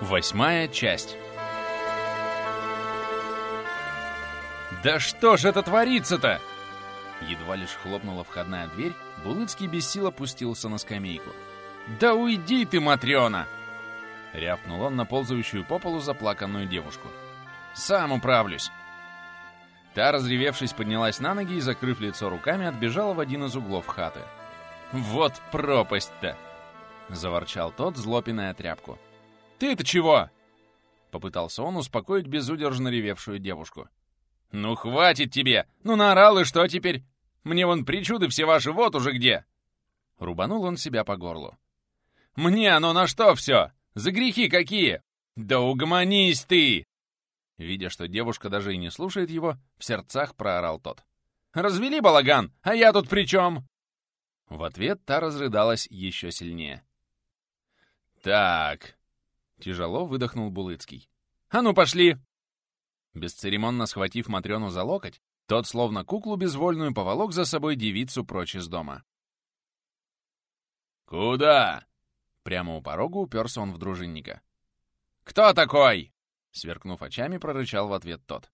Восьмая часть. «Да что ж это творится-то?» Едва лишь хлопнула входная дверь, Булыцкий без сил опустился на скамейку. «Да уйди ты, Матрёна!» Рявкнул он на ползающую по полу заплаканную девушку. «Сам управлюсь!» Та, разревевшись, поднялась на ноги и, закрыв лицо руками, отбежала в один из углов хаты. «Вот пропасть-то!» — заворчал тот, злопиная тряпку. «Ты-то чего?» Попытался он успокоить безудержно ревевшую девушку. «Ну хватит тебе! Ну наорал и что теперь? Мне вон причуды все ваши вот уже где!» Рубанул он себя по горлу. «Мне оно на что все? За грехи какие? Да угомонись ты!» Видя, что девушка даже и не слушает его, в сердцах проорал тот. «Развели балаган, а я тут при чем?» В ответ та разрыдалась еще сильнее. «Так, Тяжело выдохнул Булыцкий. «А ну, пошли!» Бесцеремонно схватив Матрёну за локоть, тот, словно куклу безвольную, поволок за собой девицу прочь из дома. «Куда?» Прямо у порога уперся он в дружинника. «Кто такой?» Сверкнув очами, прорычал в ответ тот.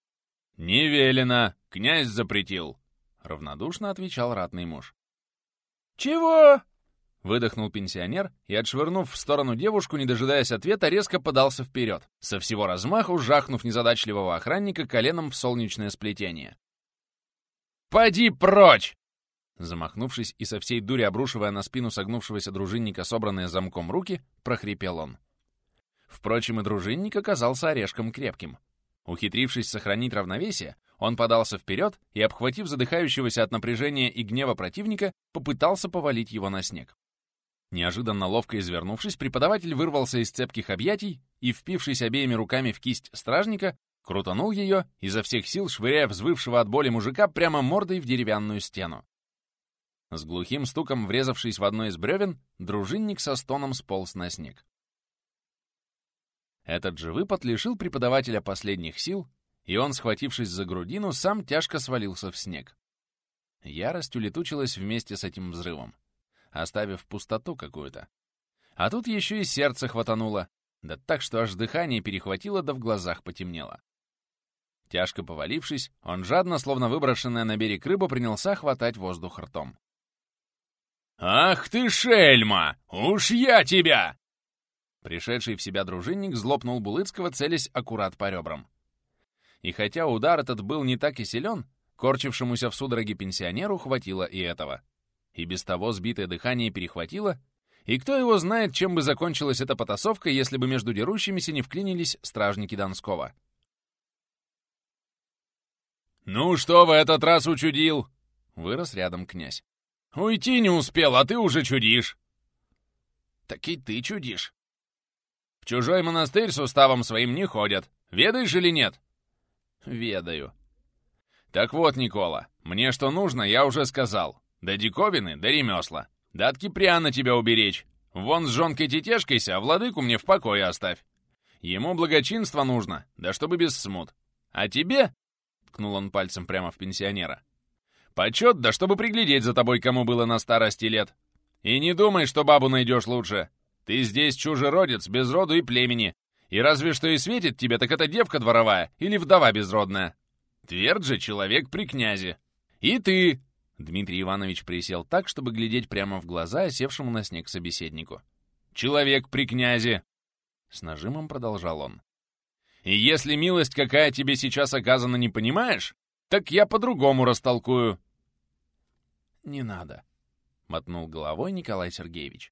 «Не велено! Князь запретил!» Равнодушно отвечал ратный муж. «Чего?» Выдохнул пенсионер и, отшвырнув в сторону девушку, не дожидаясь ответа, резко подался вперед, со всего размаху жахнув незадачливого охранника коленом в солнечное сплетение. «Поди прочь!» Замахнувшись и со всей дури обрушивая на спину согнувшегося дружинника собранные замком руки, прохрипел он. Впрочем, и дружинник оказался орешком крепким. Ухитрившись сохранить равновесие, он подался вперед и, обхватив задыхающегося от напряжения и гнева противника, попытался повалить его на снег. Неожиданно ловко извернувшись, преподаватель вырвался из цепких объятий и, впившись обеими руками в кисть стражника, крутанул ее, изо всех сил швыряя взвывшего от боли мужика прямо мордой в деревянную стену. С глухим стуком, врезавшись в одно из бревен, дружинник со стоном сполз на снег. Этот же выпад лишил преподавателя последних сил, и он, схватившись за грудину, сам тяжко свалился в снег. Ярость улетучилась вместе с этим взрывом оставив пустоту какую-то. А тут еще и сердце хватануло, да так, что аж дыхание перехватило, да в глазах потемнело. Тяжко повалившись, он жадно, словно выброшенная на берег рыба, принялся хватать воздух ртом. «Ах ты, шельма! Уж я тебя!» Пришедший в себя дружинник злопнул Булыцкого, целясь аккурат по ребрам. И хотя удар этот был не так и силен, корчившемуся в судороге пенсионеру хватило и этого и без того сбитое дыхание перехватило, и кто его знает, чем бы закончилась эта потасовка, если бы между дерущимися не вклинились стражники Донского. «Ну что в этот раз учудил?» — вырос рядом князь. «Уйти не успел, а ты уже чудишь!» «Так и ты чудишь!» «В чужой монастырь с уставом своим не ходят. Ведаешь или нет?» «Ведаю». «Так вот, Никола, мне что нужно, я уже сказал. Да диковины, да ремесла. Да от Киприана тебя уберечь. Вон с жонкой-тетешкайся, а владыку мне в покое оставь. Ему благочинство нужно, да чтобы без смут. А тебе, — ткнул он пальцем прямо в пенсионера, — почет, да чтобы приглядеть за тобой, кому было на старости лет. И не думай, что бабу найдешь лучше. Ты здесь чужеродец, без роду и племени. И разве что и светит тебе, так это девка дворовая или вдова безродная. Тверд же человек при князе. И ты, Дмитрий Иванович присел так, чтобы глядеть прямо в глаза осевшему на снег собеседнику. «Человек при князе!» С нажимом продолжал он. «И если милость какая тебе сейчас оказана не понимаешь, так я по-другому растолкую». «Не надо», — мотнул головой Николай Сергеевич.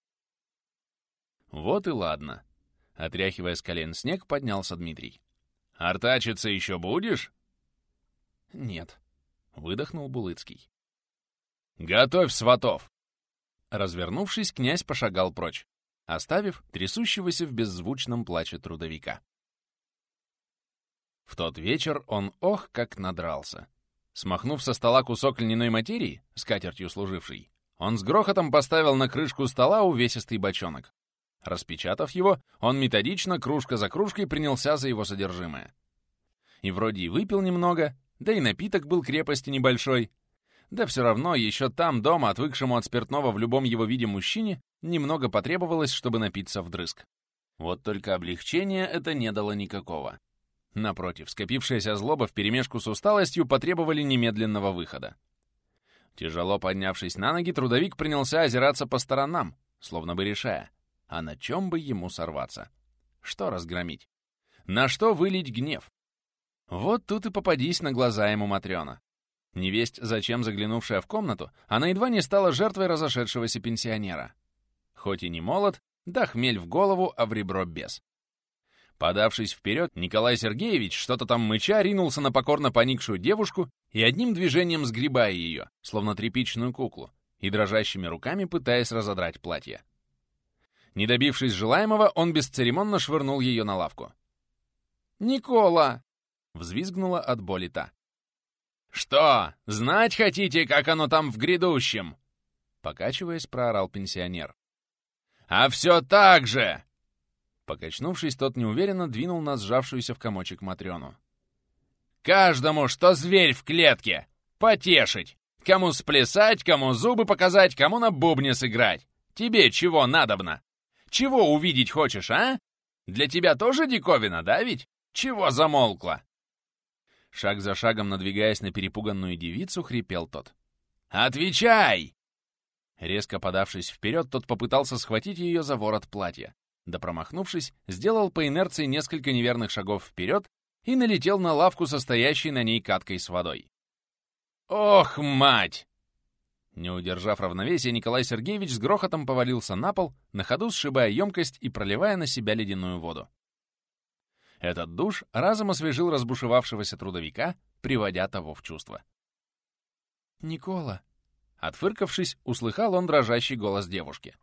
«Вот и ладно». Отряхивая с колен снег, поднялся Дмитрий. «Артачиться еще будешь?» «Нет», — выдохнул Булыцкий. «Готовь сватов!» Развернувшись, князь пошагал прочь, оставив трясущегося в беззвучном плаче трудовика. В тот вечер он ох как надрался. Смахнув со стола кусок льняной материи, скатертью служивший, он с грохотом поставил на крышку стола увесистый бочонок. Распечатав его, он методично, кружка за кружкой, принялся за его содержимое. И вроде и выпил немного, да и напиток был крепости небольшой, да все равно еще там, дома, отвыкшему от спиртного в любом его виде мужчине, немного потребовалось, чтобы напиться вдрызг. Вот только облегчения это не дало никакого. Напротив, скопившаяся злоба вперемешку с усталостью потребовали немедленного выхода. Тяжело поднявшись на ноги, трудовик принялся озираться по сторонам, словно бы решая, а на чем бы ему сорваться. Что разгромить? На что вылить гнев? Вот тут и попадись на глаза ему Матрёна. Невесть, зачем заглянувшая в комнату, она едва не стала жертвой разошедшегося пенсионера. Хоть и не молод, да хмель в голову, а в ребро без. Подавшись вперед, Николай Сергеевич, что-то там мыча, ринулся на покорно поникшую девушку и одним движением сгребая ее, словно тряпичную куклу, и дрожащими руками пытаясь разодрать платье. Не добившись желаемого, он бесцеремонно швырнул ее на лавку. «Никола!» — взвизгнула от боли та. «Что, знать хотите, как оно там в грядущем?» Покачиваясь, проорал пенсионер. «А все так же!» Покачнувшись, тот неуверенно двинул на сжавшуюся в комочек Матрёну. «Каждому, что зверь в клетке! Потешить! Кому сплясать, кому зубы показать, кому на бубне сыграть! Тебе чего надобно? Чего увидеть хочешь, а? Для тебя тоже диковина, да ведь? Чего замолкла?» Шаг за шагом надвигаясь на перепуганную девицу, хрипел тот. «Отвечай!» Резко подавшись вперед, тот попытался схватить ее за ворот платья да промахнувшись, сделал по инерции несколько неверных шагов вперед и налетел на лавку, состоящей на ней каткой с водой. «Ох, мать!» Не удержав равновесия, Николай Сергеевич с грохотом повалился на пол, на ходу сшибая емкость и проливая на себя ледяную воду. Этот душ разом освежил разбушевавшегося трудовика, приводя того в чувство. «Никола!» Отфыркавшись, услыхал он дрожащий голос девушки.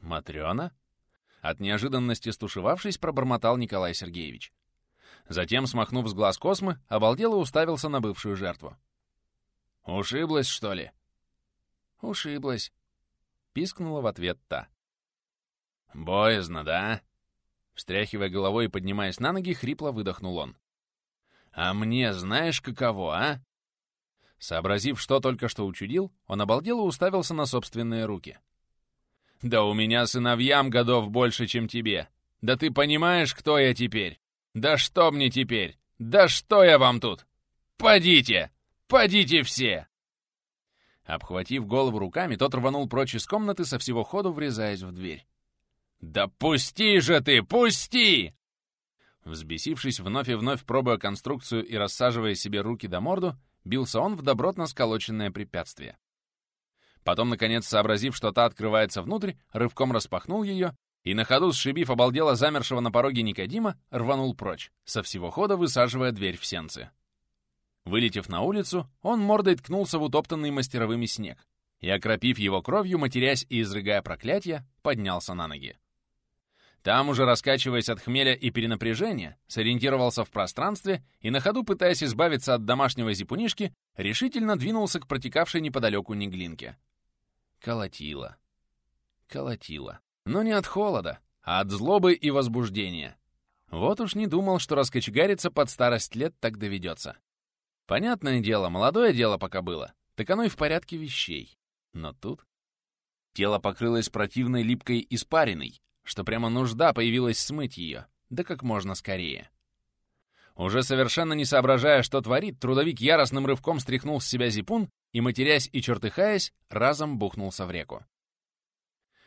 «Матрёна?» От неожиданности стушевавшись, пробормотал Николай Сергеевич. Затем, смахнув с глаз космы, обалдело уставился на бывшую жертву. «Ушиблась, что ли?» «Ушиблась», — пискнула в ответ та. «Боязно, да?» Встряхивая головой и поднимаясь на ноги, хрипло выдохнул он. «А мне знаешь, каково, а?» Сообразив, что только что учудил, он обалдело уставился на собственные руки. Да у меня сыновьям годов больше, чем тебе. Да ты понимаешь, кто я теперь? Да что мне теперь? Да что я вам тут? Подите! Подите все!» Обхватив голову руками, тот рванул прочь из комнаты со всего ходу, врезаясь в дверь. «Да пусти же ты! Пусти!» Взбесившись, вновь и вновь пробуя конструкцию и рассаживая себе руки до морду, бился он в добротно сколоченное препятствие. Потом, наконец, сообразив, что та открывается внутрь, рывком распахнул ее и, на ходу сшибив обалдело замершего на пороге Никодима, рванул прочь, со всего хода высаживая дверь в сенцы. Вылетев на улицу, он мордой ткнулся в утоптанный мастеровыми снег и, окропив его кровью, матерясь и изрыгая проклятия, поднялся на ноги. Там уже, раскачиваясь от хмеля и перенапряжения, сориентировался в пространстве и, на ходу пытаясь избавиться от домашнего зипунишки, решительно двинулся к протекавшей неподалеку Неглинке. Колотило. Колотило. Но не от холода, а от злобы и возбуждения. Вот уж не думал, что раскочегариться под старость лет так доведется. Понятное дело, молодое дело пока было, так оно и в порядке вещей. Но тут... Тело покрылось противной липкой испариной, что прямо нужда появилась смыть ее, да как можно скорее. Уже совершенно не соображая, что творит, трудовик яростным рывком стряхнул с себя зипун и, матерясь и чертыхаясь, разом бухнулся в реку.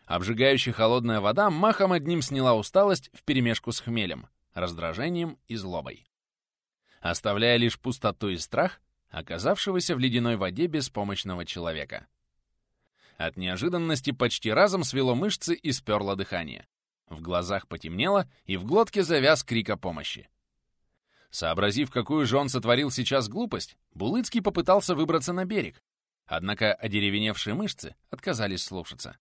Обжигающая холодная вода махом одним сняла усталость вперемешку с хмелем, раздражением и злобой. Оставляя лишь пустоту и страх оказавшегося в ледяной воде беспомощного человека. От неожиданности почти разом свело мышцы и сперло дыхание. В глазах потемнело, и в глотке завяз крик о помощи. Сообразив, какую же он сотворил сейчас глупость, Булыцкий попытался выбраться на берег. Однако одеревеневшие мышцы отказались слушаться.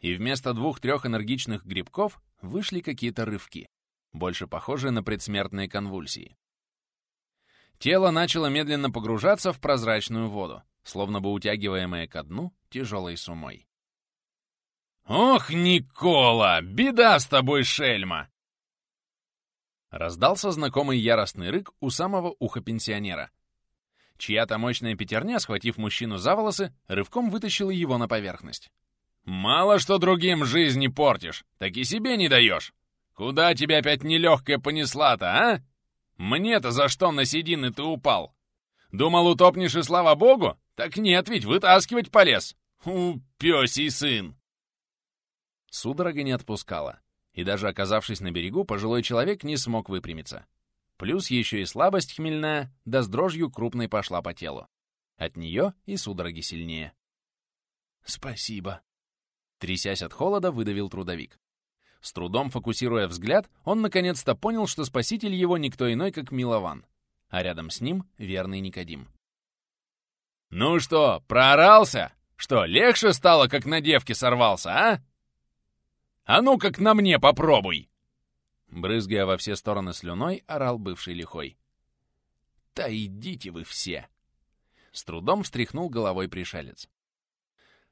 И вместо двух-трех энергичных грибков вышли какие-то рывки, больше похожие на предсмертные конвульсии. Тело начало медленно погружаться в прозрачную воду, словно бы утягиваемое ко дну тяжелой сумой. «Ох, Никола! Беда с тобой, шельма!» Раздался знакомый яростный рык у самого уха пенсионера. Чья-то мощная пятерня, схватив мужчину за волосы, рывком вытащила его на поверхность. Мало что другим жизни портишь, так и себе не даешь. Куда тебя опять нелегкая понесла-то, а? Мне-то за что на седины ты упал? Думал, утопнешь и слава богу? Так нет, ведь вытаскивать полез. У, пёсий сын!» Судорога не отпускала, и даже оказавшись на берегу, пожилой человек не смог выпрямиться. Плюс еще и слабость хмельная, да с дрожью крупной пошла по телу. От нее и судороги сильнее. «Спасибо», — трясясь от холода, выдавил трудовик. С трудом фокусируя взгляд, он наконец-то понял, что спаситель его никто иной, как Милован, а рядом с ним верный Никодим. «Ну что, проорался? Что, легче стало, как на девке сорвался, а? А ну как на мне попробуй!» Брызгая во все стороны слюной, орал бывший лихой. «Да идите вы все!» С трудом встряхнул головой пришелец.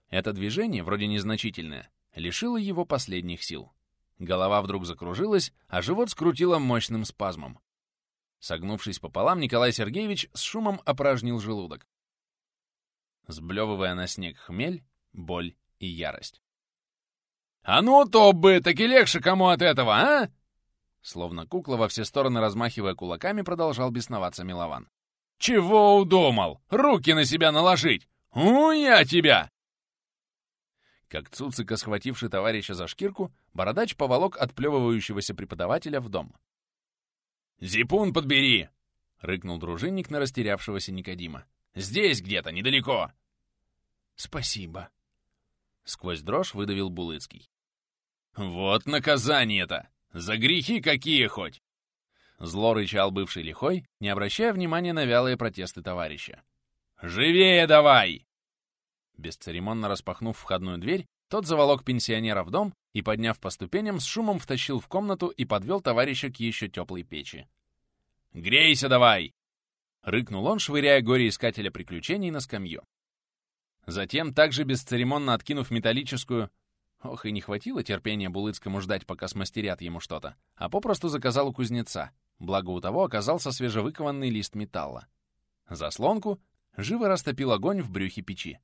Это движение, вроде незначительное, лишило его последних сил. Голова вдруг закружилась, а живот скрутило мощным спазмом. Согнувшись пополам, Николай Сергеевич с шумом опорожнил желудок, сблевывая на снег хмель, боль и ярость. «А ну, то бы, таки легче кому от этого, а?» Словно кукла во все стороны размахивая кулаками, продолжал бесноваться Милован. «Чего удумал? Руки на себя наложить! У, я тебя!» Как Цуцика, схвативший товарища за шкирку, бородач поволок отплевывающегося преподавателя в дом. «Зипун подбери!» — рыкнул дружинник на растерявшегося Никодима. «Здесь где-то, недалеко!» «Спасибо!» — сквозь дрожь выдавил Булыцкий. «Вот наказание-то! За грехи какие хоть!» Зло рычал бывший лихой, не обращая внимания на вялые протесты товарища. «Живее давай!» Бесцеремонно распахнув входную дверь, тот заволок пенсионера в дом и, подняв по ступеням, с шумом втащил в комнату и подвел товарища к еще теплой печи. «Грейся давай!» — рыкнул он, швыряя горе-искателя приключений на скамью. Затем, также бесцеремонно откинув металлическую... Ох, и не хватило терпения Булыцкому ждать, пока смастерят ему что-то, а попросту заказал у кузнеца, благо у того оказался свежевыкованный лист металла. Заслонку живо растопил огонь в брюхе печи.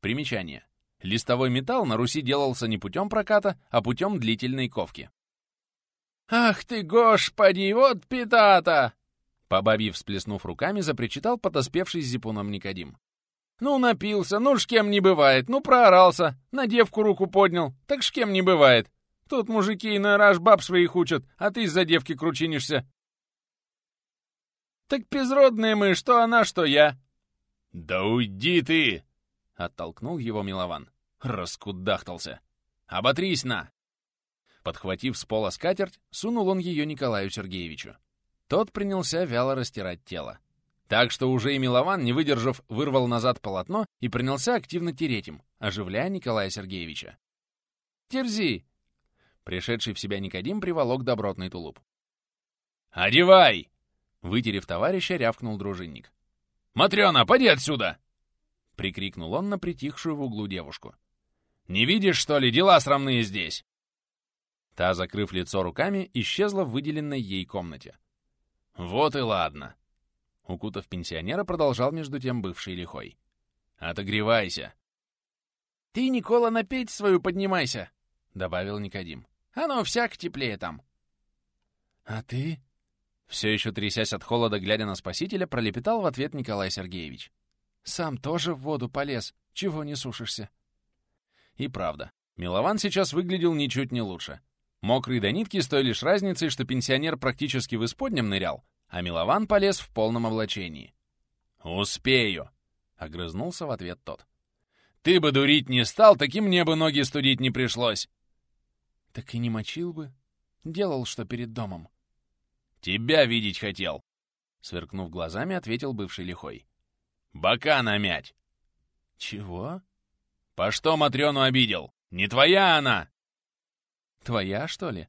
Примечание. Листовой металл на Руси делался не путем проката, а путем длительной ковки. «Ах ты, господи, вот питата!» По бабье всплеснув руками, запричитал подоспевший с зипуном Никодим. «Ну, напился, ну ж кем не бывает, ну проорался, на девку руку поднял, так ж кем не бывает. Тут мужики иной раз баб своих учат, а ты из-за девки кручинишься». «Так безродные мы, что она, что я». «Да уйди ты!» — оттолкнул его Милован. Раскудахтался. «Оботрись на!» Подхватив с пола скатерть, сунул он ее Николаю Сергеевичу. Тот принялся вяло растирать тело. Так что уже и Милован, не выдержав, вырвал назад полотно и принялся активно тереть им, оживляя Николая Сергеевича. «Терзи!» Пришедший в себя Никодим приволок добротный тулуп. «Одевай!» Вытерев товарища, рявкнул дружинник. «Матрёна, поди отсюда!» — прикрикнул он на притихшую в углу девушку. «Не видишь, что ли, дела срамные здесь?» Та, закрыв лицо руками, исчезла в выделенной ей комнате. «Вот и ладно!» Укутав пенсионера, продолжал между тем бывший лихой. «Отогревайся!» «Ты, Никола, на печь свою поднимайся!» — добавил Никодим. «Оно всяк теплее там!» «А ты?» Все еще трясясь от холода, глядя на спасителя, пролепетал в ответ Николай Сергеевич. Сам тоже в воду полез. Чего не сушишься?» И правда, Милован сейчас выглядел ничуть не лучше. Мокрый до нитки с той лишь разницей, что пенсионер практически в исподнем нырял, а Милован полез в полном облачении. «Успею!» — огрызнулся в ответ тот. «Ты бы дурить не стал, таким мне бы ноги студить не пришлось!» «Так и не мочил бы. Делал, что перед домом». «Тебя видеть хотел!» Сверкнув глазами, ответил бывший лихой. Бока намять!» «Чего?» «По что Матрёну обидел? Не твоя она!» «Твоя, что ли?»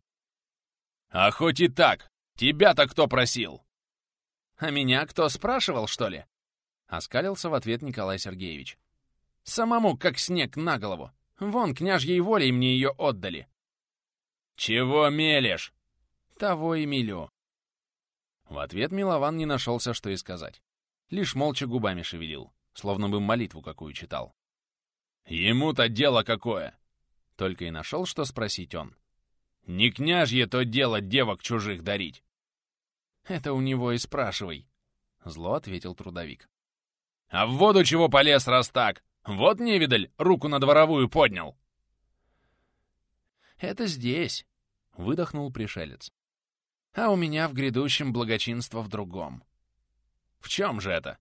«А хоть и так! Тебя-то кто просил?» «А меня кто спрашивал, что ли?» Оскалился в ответ Николай Сергеевич. «Самому как снег на голову. Вон, княжьей волей мне ее отдали». «Чего мелешь?» «Того и милю». В ответ Милован не нашелся, что и сказать лишь молча губами шевелил, словно бы молитву какую читал. «Ему-то дело какое! Только и нашел, что спросить он. «Не княжье то дело девок чужих дарить!» «Это у него и спрашивай», — зло ответил трудовик. «А в воду чего полез, раз так? Вот невидаль, руку на дворовую поднял!» «Это здесь», — выдохнул пришелец. «А у меня в грядущем благочинство в другом». «В чем же это?»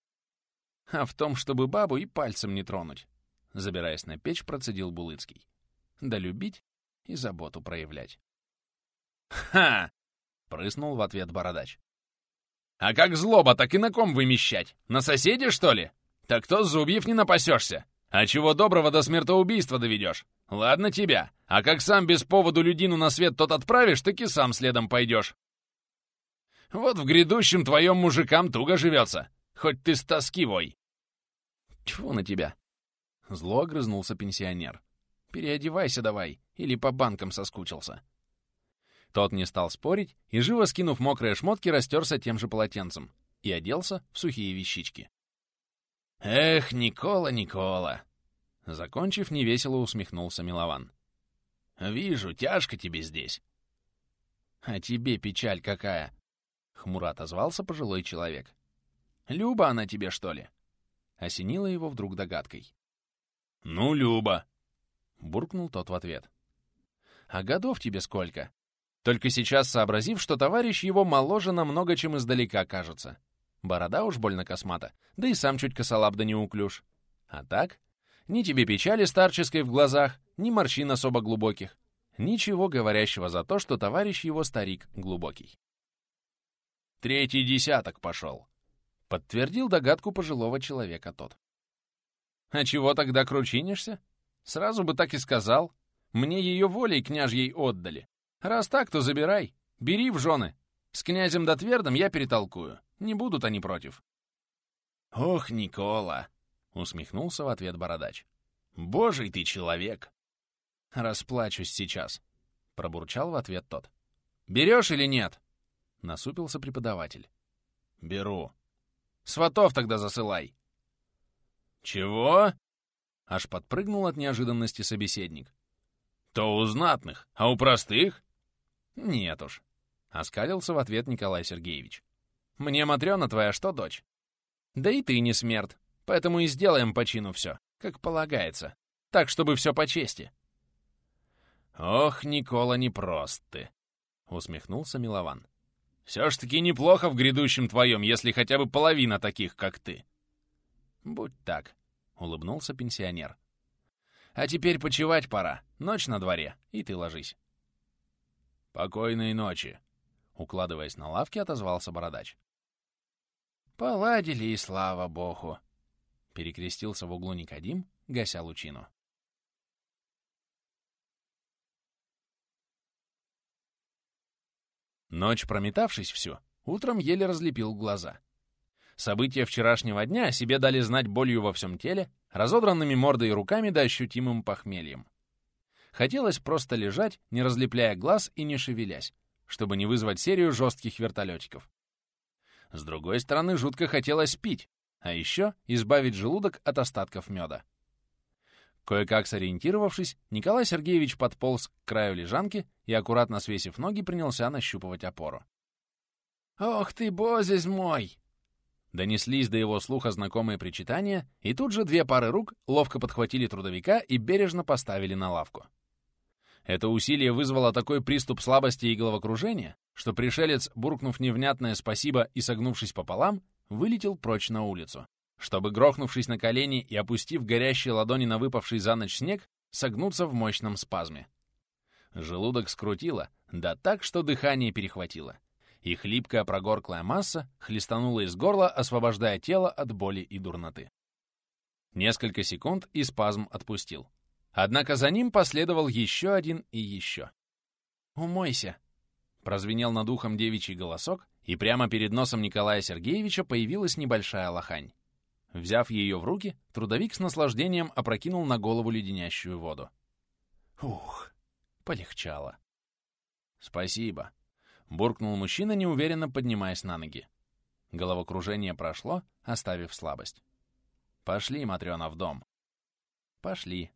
«А в том, чтобы бабу и пальцем не тронуть», — забираясь на печь, процедил Булыцкий. «Да любить и заботу проявлять». «Ха!» — прыснул в ответ бородач. «А как злоба, так и на ком вымещать? На соседе, что ли? Так то зубьев не напасешься. А чего доброго до смертоубийства доведешь? Ладно тебя. А как сам без поводу людину на свет тот отправишь, так и сам следом пойдешь. Вот в грядущем твоем мужикам туго живется. Хоть ты с тоски вой. Тьфу на тебя. Зло огрызнулся пенсионер. Переодевайся давай, или по банкам соскучился. Тот не стал спорить и, живо скинув мокрые шмотки, растерся тем же полотенцем и оделся в сухие вещички. «Эх, Никола, Никола!» Закончив, невесело усмехнулся Милован. «Вижу, тяжко тебе здесь». «А тебе печаль какая!» — хмуро отозвался пожилой человек. «Люба она тебе, что ли?» Осенила его вдруг догадкой. «Ну, Люба!» — буркнул тот в ответ. «А годов тебе сколько?» Только сейчас сообразив, что товарищ его моложе намного, чем издалека кажется. Борода уж больно космата, да и сам чуть косолап да неуклюж. А так, ни тебе печали старческой в глазах, ни морщин особо глубоких. Ничего говорящего за то, что товарищ его старик глубокий. «Третий десяток пошел», — подтвердил догадку пожилого человека тот. «А чего тогда кручинишься? Сразу бы так и сказал. Мне ее волей княжьей отдали. Раз так, то забирай. Бери в жены. С князем Дотвердом я перетолкую. Не будут они против. «Ох, Никола!» — усмехнулся в ответ бородач. «Божий ты человек!» «Расплачусь сейчас», — пробурчал в ответ тот. «Берешь или нет?» — насупился преподаватель. «Беру». «Сватов тогда засылай». «Чего?» — аж подпрыгнул от неожиданности собеседник. «То у знатных, а у простых?» «Нет уж», — оскалился в ответ Николай Сергеевич. «Мне, Матрёна твоя, что дочь? Да и ты не смерть, поэтому и сделаем по чину все, как полагается, так, чтобы все по чести». «Ох, Никола, непрост ты», — усмехнулся Милован. «Все ж таки неплохо в грядущем твоем, если хотя бы половина таких, как ты». «Будь так», — улыбнулся пенсионер. «А теперь почевать пора, ночь на дворе, и ты ложись». «Покойной ночи!» Укладываясь на лавке, отозвался бородач. «Поладили, и слава богу!» Перекрестился в углу Никодим, гася лучину. Ночь прометавшись всю, утром еле разлепил глаза. События вчерашнего дня себе дали знать болью во всем теле, разодранными мордой и руками да ощутимым похмельем. Хотелось просто лежать, не разлепляя глаз и не шевелясь, чтобы не вызвать серию жестких вертолетиков. С другой стороны, жутко хотелось пить, а еще избавить желудок от остатков меда. Кое-как сориентировавшись, Николай Сергеевич подполз к краю лежанки и, аккуратно свесив ноги, принялся нащупывать опору. «Ох ты, бозесь мой!» Донеслись до его слуха знакомые причитания, и тут же две пары рук ловко подхватили трудовика и бережно поставили на лавку. Это усилие вызвало такой приступ слабости и головокружения, что пришелец, буркнув невнятное «спасибо» и согнувшись пополам, вылетел прочь на улицу, чтобы, грохнувшись на колени и опустив горящие ладони на выпавший за ночь снег, согнуться в мощном спазме. Желудок скрутило, да так, что дыхание перехватило, и хлипкая прогорклая масса хлестанула из горла, освобождая тело от боли и дурноты. Несколько секунд и спазм отпустил. Однако за ним последовал еще один и еще. «Умойся!» — прозвенел над ухом девичий голосок, и прямо перед носом Николая Сергеевича появилась небольшая лохань. Взяв ее в руки, трудовик с наслаждением опрокинул на голову леденящую воду. Ух, полегчало. «Спасибо», — буркнул мужчина, неуверенно поднимаясь на ноги. Головокружение прошло, оставив слабость. «Пошли, Матрёна, в дом». «Пошли»,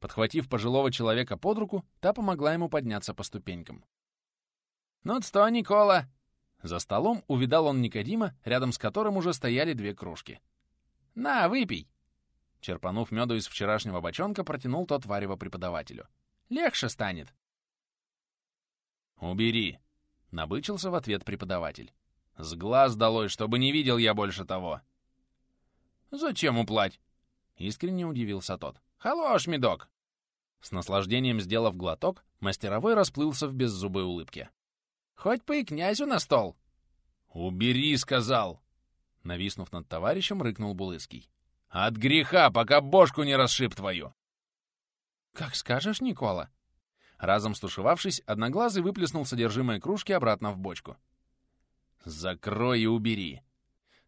Подхватив пожилого человека под руку, та помогла ему подняться по ступенькам. «Ну что, Никола?» За столом увидал он Никодима, рядом с которым уже стояли две кружки. «На, выпей!» Черпанув меду из вчерашнего бочонка, протянул тот варево преподавателю. «Легче станет!» «Убери!» — набычился в ответ преподаватель. «С глаз долой, чтобы не видел я больше того!» «Зачем уплать?» — искренне удивился тот. «Хорош, медок!» С наслаждением сделав глоток, мастеровой расплылся в беззубой улыбке. «Хоть бы и князю на стол!» «Убери!» — сказал! Нависнув над товарищем, рыкнул Булыский. «От греха, пока бошку не расшиб твою!» «Как скажешь, Никола!» Разом стушевавшись, Одноглазый выплеснул содержимое кружки обратно в бочку. «Закрой и убери!»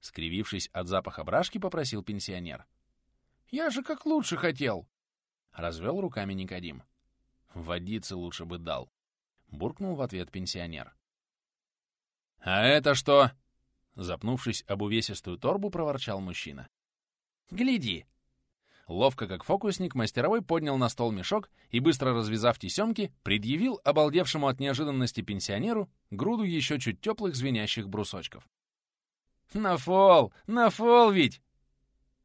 Скривившись от запаха брашки, попросил пенсионер. «Я же как лучше хотел!» Развел руками Никодим. «Водицы лучше бы дал!» Буркнул в ответ пенсионер. «А это что?» Запнувшись об увесистую торбу, проворчал мужчина. «Гляди!» Ловко, как фокусник, мастеровой поднял на стол мешок и, быстро развязав тесемки, предъявил обалдевшему от неожиданности пенсионеру груду еще чуть теплых звенящих брусочков. «На фол! На фол ведь!»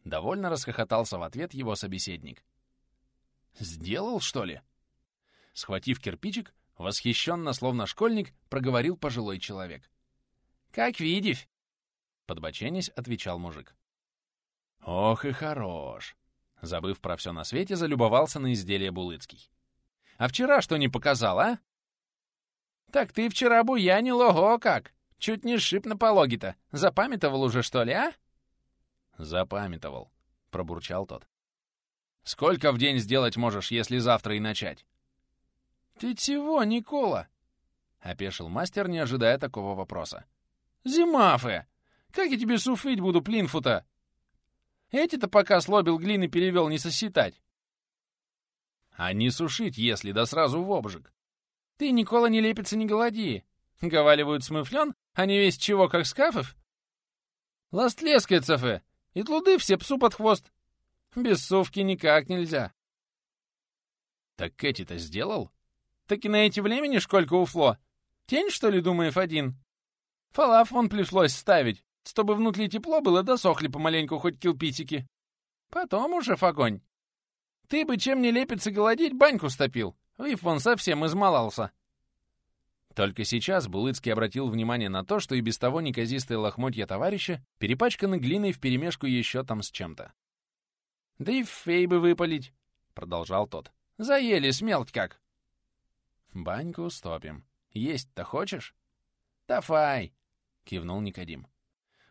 Довольно расхохотался в ответ его собеседник. «Сделал, что ли?» Схватив кирпичик, восхищенно, словно школьник, проговорил пожилой человек. «Как видишь!» Подбоченясь, отвечал мужик. «Ох и хорош!» Забыв про все на свете, залюбовался на изделие Булыцкий. «А вчера что не показал, а?» «Так ты вчера буянил, ого как! Чуть не сшиб на пологе-то. Запамятовал уже, что ли, а?» «Запамятовал», — пробурчал тот. «Сколько в день сделать можешь, если завтра и начать?» «Ты чего, Никола?» — опешил мастер, не ожидая такого вопроса. «Зимафе! Как я тебе суфить буду, плинфута? Эти-то пока слобил глины перевел не сосчитать. А не сушить, если да сразу в обжиг. Ты, Никола, не лепится, не голоди. Говаливают смыфлен, а не весь чего, как скафов. Ластлескается, и тлуды все псу под хвост. Без сувки никак нельзя. Так эти-то сделал? Так и на эти времени сколько уфло. Тень, что ли, думаешь, один? Фалаф вон пришлось ставить, чтобы внутри тепло было, досохли помаленьку хоть килпитики. Потом уже огонь. Ты бы чем не лепится голодить, баньку стопил. Вив вон совсем измалался. Только сейчас Булыцкий обратил внимание на то, что и без того неказистые лохмотья товарища перепачканы глиной вперемешку еще там с чем-то. «Да и фей бы выпалить», — продолжал тот. «Заели смелть как». «Баньку стопим. Есть-то хочешь?» «Давай», — кивнул Никодим.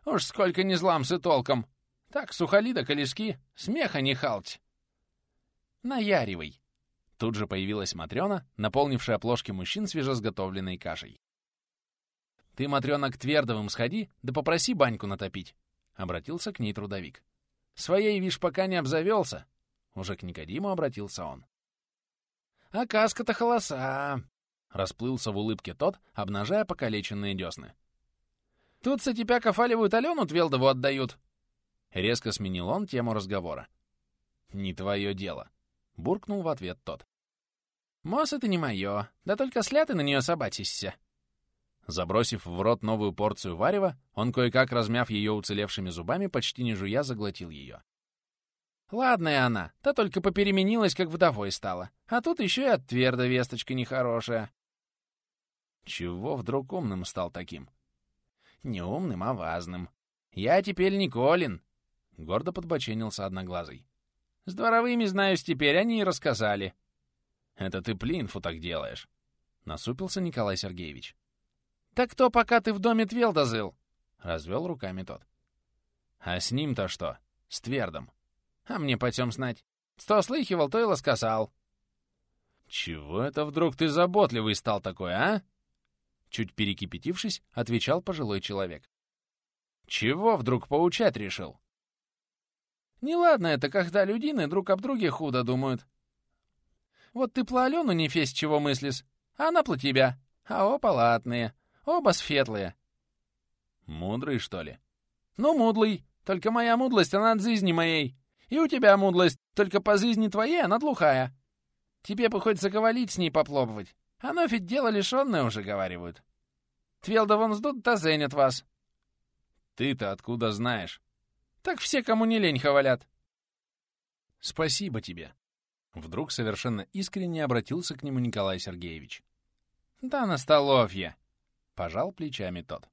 Уж сколько не зламсы толком. Так, сухоли да колески, смеха не халть. Наяривай. Тут же появилась Матрёна, наполнившая плошки мужчин свежесготовленной кашей. «Ты, Матрёна, к Твердовым сходи, да попроси баньку натопить», — обратился к ней трудовик. «Своей, вишь, пока не обзавелся», — уже к Никодиму обратился он. «А каска-то холоса», — расплылся в улыбке тот, обнажая покалеченные десны. Тут со тебя кафаливают Алену Твелдову отдают. Резко сменил он тему разговора. «Не твое дело», — буркнул в ответ тот. «Мос, это не мое, да только сля ты на нее собатишься». Забросив в рот новую порцию варева, он, кое-как размяв ее уцелевшими зубами, почти не жуя, заглотил ее. «Ладная она, та только попеременилась, как вдовой стала. А тут еще и от твердо весточка нехорошая». «Чего вдруг умным стал таким?» Не умным, а важным. Я теперь Николин. Гордо подбоченился Одноглазый. С дворовыми, знаюсь, теперь они и рассказали. Это ты плинфу так делаешь. Насупился Николай Сергеевич. Так кто, пока ты в доме Твелда зыл? Развел руками тот. А с ним-то что? С Твердом. А мне потем знать. Что слыхивал, то и ласкасал. Чего это вдруг ты заботливый стал такой, а? Чуть перекипятившись, отвечал пожилой человек. «Чего вдруг поучать решил?» «Неладно это, когда людины друг об друге худо думают. Вот ты про Алену не фесь чего мыслишь, а она про тебя, а оба латные, оба светлые». «Мудрый, что ли?» «Ну, мудлый, только моя мудлость, она от жизни моей. И у тебя мудлость, только по жизни твоей она глухая. Тебе бы хоть заговорить с ней поплобывать. Оно ведь дело лишённое уже, говаривают. Твелда вон сдут, да зенят вас. Ты-то откуда знаешь? Так все, кому не лень, хвалят. Спасибо тебе. Вдруг совершенно искренне обратился к нему Николай Сергеевич. Да на столовье. Пожал плечами тот.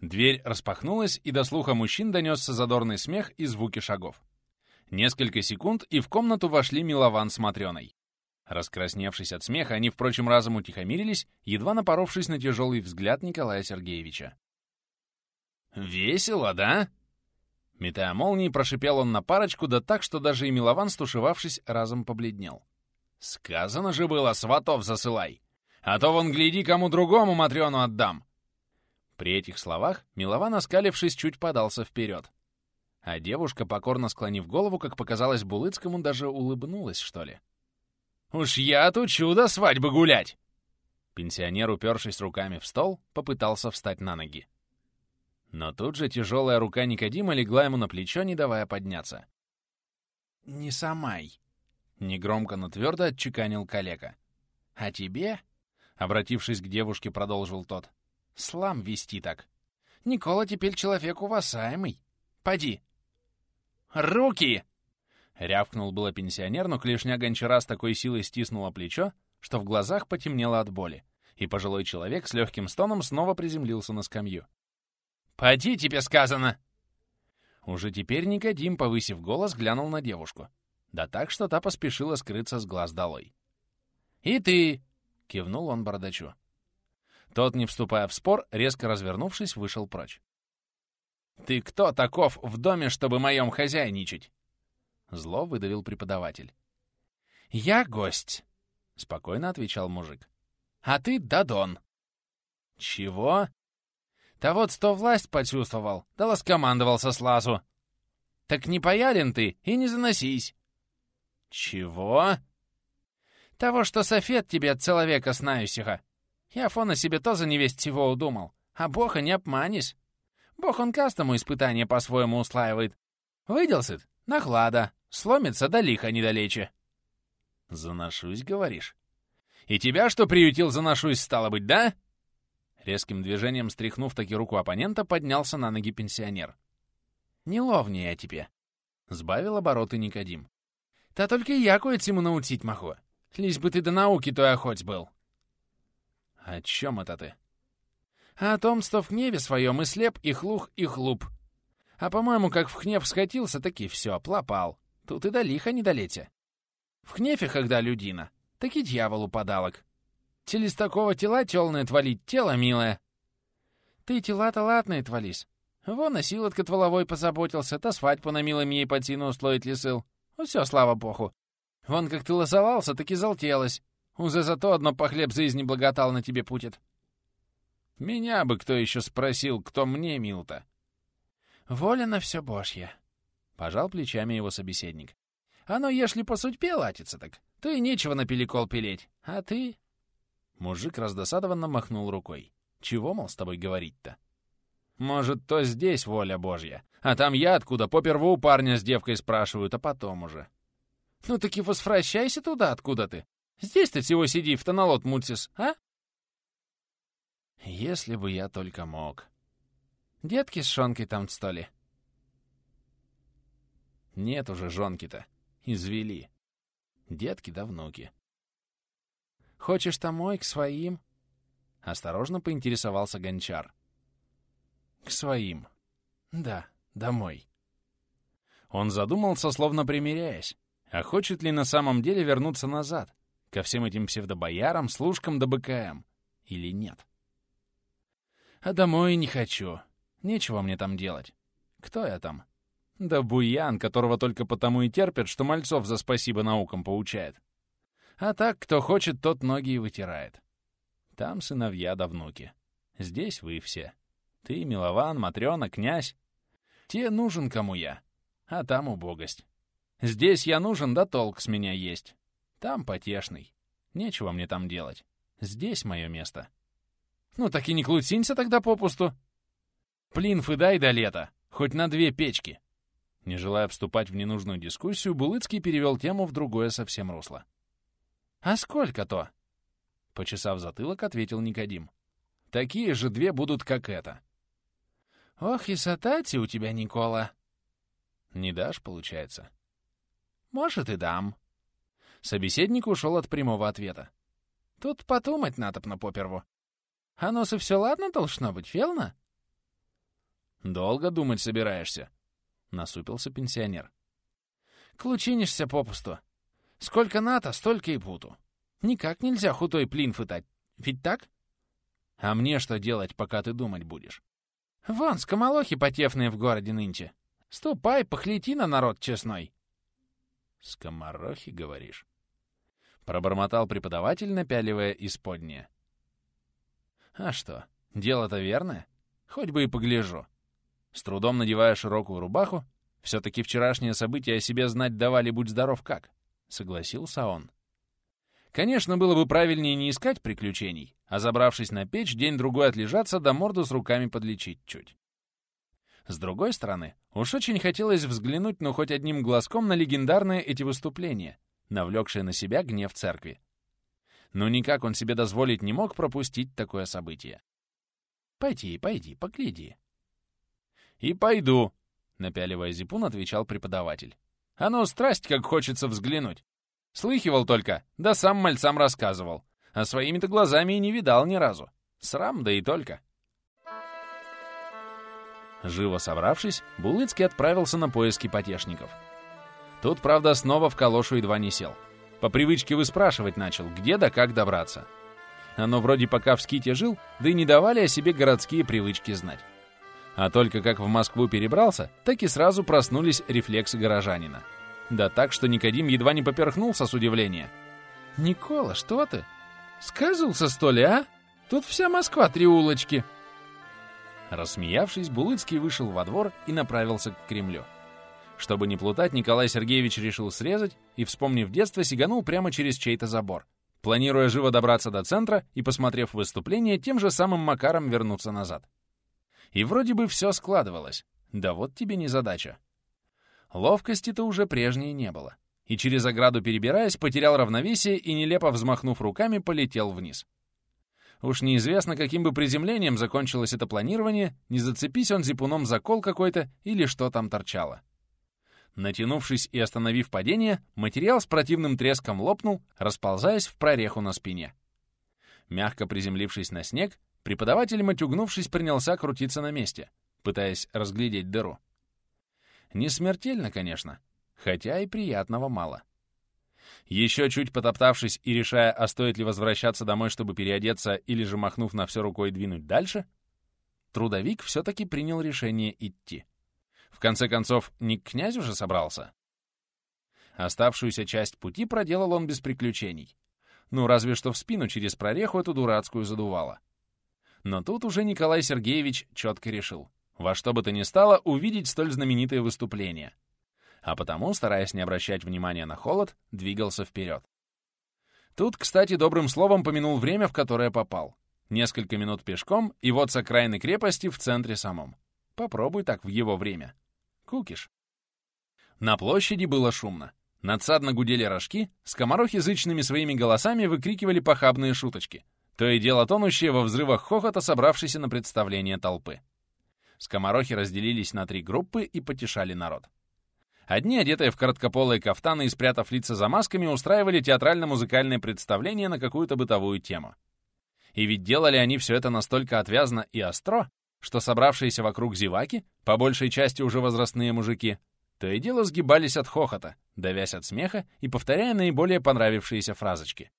Дверь распахнулась, и до слуха мужчин донесся задорный смех и звуки шагов. Несколько секунд, и в комнату вошли Милован с Матрёной. Раскрасневшись от смеха, они, впрочем, разом утихомирились, едва напоровшись на тяжелый взгляд Николая Сергеевича. «Весело, да?» Метая молнии, прошипел он на парочку, да так, что даже и Милован, стушевавшись, разом побледнел. «Сказано же было, сватов засылай! А то вон, гляди, кому другому Матрёну отдам!» При этих словах Милован, оскалившись, чуть подался вперед. А девушка, покорно склонив голову, как показалось Булыцкому, даже улыбнулась, что ли. «Уж я тут чудо свадьбы гулять!» Пенсионер, упершись руками в стол, попытался встать на ноги. Но тут же тяжелая рука Никодима легла ему на плечо, не давая подняться. «Не самай», — негромко, но твердо отчеканил калека. «А тебе?» — обратившись к девушке, продолжил тот. «Слам вести так. Никола теперь человек увасаемый. Поди». «Руки!» Рявкнул было пенсионер, но клешня гончара с такой силой стиснула плечо, что в глазах потемнело от боли, и пожилой человек с легким стоном снова приземлился на скамью. «Поди, тебе сказано!» Уже теперь Никодим, повысив голос, глянул на девушку. Да так, что та поспешила скрыться с глаз долой. «И ты!» — кивнул он бородачу. Тот, не вступая в спор, резко развернувшись, вышел прочь. «Ты кто таков в доме, чтобы моем хозяйничать?» Зло выдавил преподаватель. «Я гость», — спокойно отвечал мужик. «А ты Дадон». «Чего?» «Да вот сто власть почувствовал, да ласкомандовался с лазу». «Так не паялен ты и не заносись». «Чего?» «Того, что софет тебе от человека снающего. Я фона себе тоже невесть всего удумал, а Бога не обманешь. Бог он кастому испытание по-своему услаивает. Выделсит — нахлада, сломится да лихо недалече». «Заношусь, говоришь? И тебя что приютил заношусь, стало быть, да?» Резким движением стряхнув таки руку оппонента, поднялся на ноги пенсионер. «Не ловни я тебе», — сбавил обороты Никодим. «Да только я кое-чему научить могу. Лишь бы ты до науки той охоть был». «О чем это ты?» «А о том, что в гневе своем и слеп, и хлух, и хлуп. А по-моему, как в гнев схватился, таки все, плопал. Тут и до лиха недалете. В гневе, когда людина, так и дьяволу подалок. Через такого тела тёлное твалить, тело милое. Ты тела-то латные твались. Вон на силотка тволовой позаботился, та свадьбу на милом ей потину устроить лисыл. Ну все, слава богу. Вон как ты лосовался, так и залтелась. Уже зато одно похлеб жизни благотал на тебе путит. Меня бы кто еще спросил, кто мне мил-то. Воля на все божье. Пожал плечами его собеседник. Оно, если по судьбе латится так, то и нечего на пеликол пилеть. А ты... Мужик раздосадованно махнул рукой. Чего, мол, с тобой говорить-то? Может, то здесь воля божья, а там я откуда поперву парня с девкой спрашивают, а потом уже. Ну так и возвращайся туда, откуда ты. Здесь ты всего сиди, в тонолот мутсис, а? Если бы я только мог. Детки с Шонкой там, что ли? Нет уже жонки-то. Извели. Детки да внуки. Хочешь домой, к своим?» Осторожно поинтересовался гончар. «К своим. Да, домой». Он задумался, словно примиряясь. А хочет ли на самом деле вернуться назад? Ко всем этим псевдобоярам, служкам да БКМ? Или нет? А домой не хочу. Нечего мне там делать. Кто я там? Да буян, которого только потому и терпят, что мальцов за спасибо наукам поучает. А так, кто хочет, тот ноги и вытирает. Там сыновья да внуки. Здесь вы все. Ты, Милован, Матрёна, князь. Те нужен кому я, а там убогость. Здесь я нужен, да толк с меня есть. Там потешный. Нечего мне там делать. Здесь мое место. Ну так и не клутинься тогда попусту. Плинфы дай до лета, хоть на две печки. Не желая вступать в ненужную дискуссию, Булыцкий перевел тему в другое совсем русло. «А сколько-то?» Почесав затылок, ответил Никодим. «Такие же две будут, как это». «Ох, и сатати у тебя, Никола!» «Не дашь, получается?» «Может, и дам». Собеседник ушел от прямого ответа. «Тут подумать надо на поперву. А носы все ладно должно быть, фелна?» «Долго думать собираешься?» — насупился пенсионер. «Клучинишься попусту. Сколько НАТО, столько и путу. Никак нельзя хутой плин фытать. Ведь так? А мне что делать, пока ты думать будешь? Вон, скомолохи потефные в городе нынче. Ступай, похлети на народ честной. Скоморохи, говоришь? Пробормотал преподаватель, напяливая исподнее. А что, дело-то верное? Хоть бы и погляжу. С трудом надевая широкую рубаху, все-таки вчерашние события о себе знать давали, будь здоров как. Согласился он. Конечно, было бы правильнее не искать приключений, а забравшись на печь, день-другой отлежаться, да морду с руками подлечить чуть. С другой стороны, уж очень хотелось взглянуть, ну хоть одним глазком, на легендарные эти выступления, навлекшие на себя гнев церкви. Но никак он себе дозволить не мог пропустить такое событие. «Пойди, пойди, погляди». «И пойду», — напяливая зипун, отвечал преподаватель. «А ну, страсть, как хочется взглянуть. Слыхивал только, да сам мальцам рассказывал. А своими-то глазами и не видал ни разу. Срам, да и только. Живо собравшись, Булыцкий отправился на поиски потешников. Тут, правда, снова в калошу едва не сел. По привычке выспрашивать начал, где да как добраться. Оно вроде пока в ските жил, да и не давали о себе городские привычки знать. А только как в Москву перебрался, так и сразу проснулись рефлексы горожанина — да так, что Никодим едва не поперхнулся с удивления. «Никола, что ты? Сказывался, что ли, а? Тут вся Москва три улочки!» Рассмеявшись, Булыцкий вышел во двор и направился к Кремлю. Чтобы не плутать, Николай Сергеевич решил срезать и, вспомнив детство, сиганул прямо через чей-то забор, планируя живо добраться до центра и, посмотрев выступление, тем же самым макаром вернуться назад. И вроде бы все складывалось. Да вот тебе не задача. Ловкости-то уже прежней не было. И через ограду перебираясь, потерял равновесие и, нелепо взмахнув руками, полетел вниз. Уж неизвестно, каким бы приземлением закончилось это планирование, не зацепись он зипуном за кол какой-то или что там торчало. Натянувшись и остановив падение, материал с противным треском лопнул, расползаясь в прореху на спине. Мягко приземлившись на снег, преподаватель, матюгнувшись, принялся крутиться на месте, пытаясь разглядеть дыру. Не смертельно, конечно, хотя и приятного мало. Еще чуть потоптавшись и решая, а стоит ли возвращаться домой, чтобы переодеться, или же махнув на все рукой двинуть дальше, трудовик все-таки принял решение идти. В конце концов, не к князю же собрался. Оставшуюся часть пути проделал он без приключений. Ну, разве что в спину через прореху эту дурацкую задувало. Но тут уже Николай Сергеевич четко решил во что бы то ни стало увидеть столь знаменитое выступление. А потому, стараясь не обращать внимания на холод, двигался вперед. Тут, кстати, добрым словом помянул время, в которое попал. Несколько минут пешком, и вот с окраины крепости в центре самом. Попробуй так в его время. Кукиш. На площади было шумно. Надсадно гудели рожки, скоморохи зычными своими голосами выкрикивали похабные шуточки, то и дело тонущие во взрывах хохота, собравшейся на представление толпы. Скоморохи разделились на три группы и потешали народ. Одни, одетые в короткополые кафтаны и спрятав лица за масками, устраивали театрально-музыкальное представление на какую-то бытовую тему. И ведь делали они все это настолько отвязно и остро, что собравшиеся вокруг зеваки, по большей части уже возрастные мужики, то и дело сгибались от хохота, давясь от смеха и повторяя наиболее понравившиеся фразочки.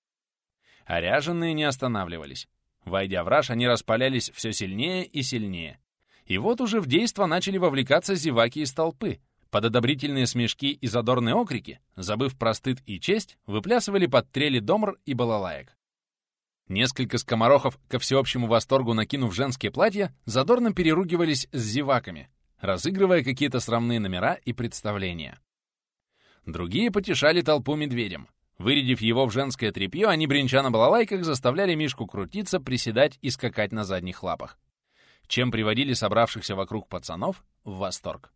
А ряженые не останавливались. Войдя в раж, они распалялись все сильнее и сильнее. И вот уже в действо начали вовлекаться зеваки из толпы. Под одобрительные смешки и задорные окрики, забыв про стыд и честь, выплясывали под трели домр и балалаек. Несколько скоморохов, ко всеобщему восторгу накинув женские платья, задорно переругивались с зеваками, разыгрывая какие-то срамные номера и представления. Другие потешали толпу медведем. Вырядив его в женское тряпье, они, бренча на балалайках, заставляли Мишку крутиться, приседать и скакать на задних лапах чем приводили собравшихся вокруг пацанов в восторг.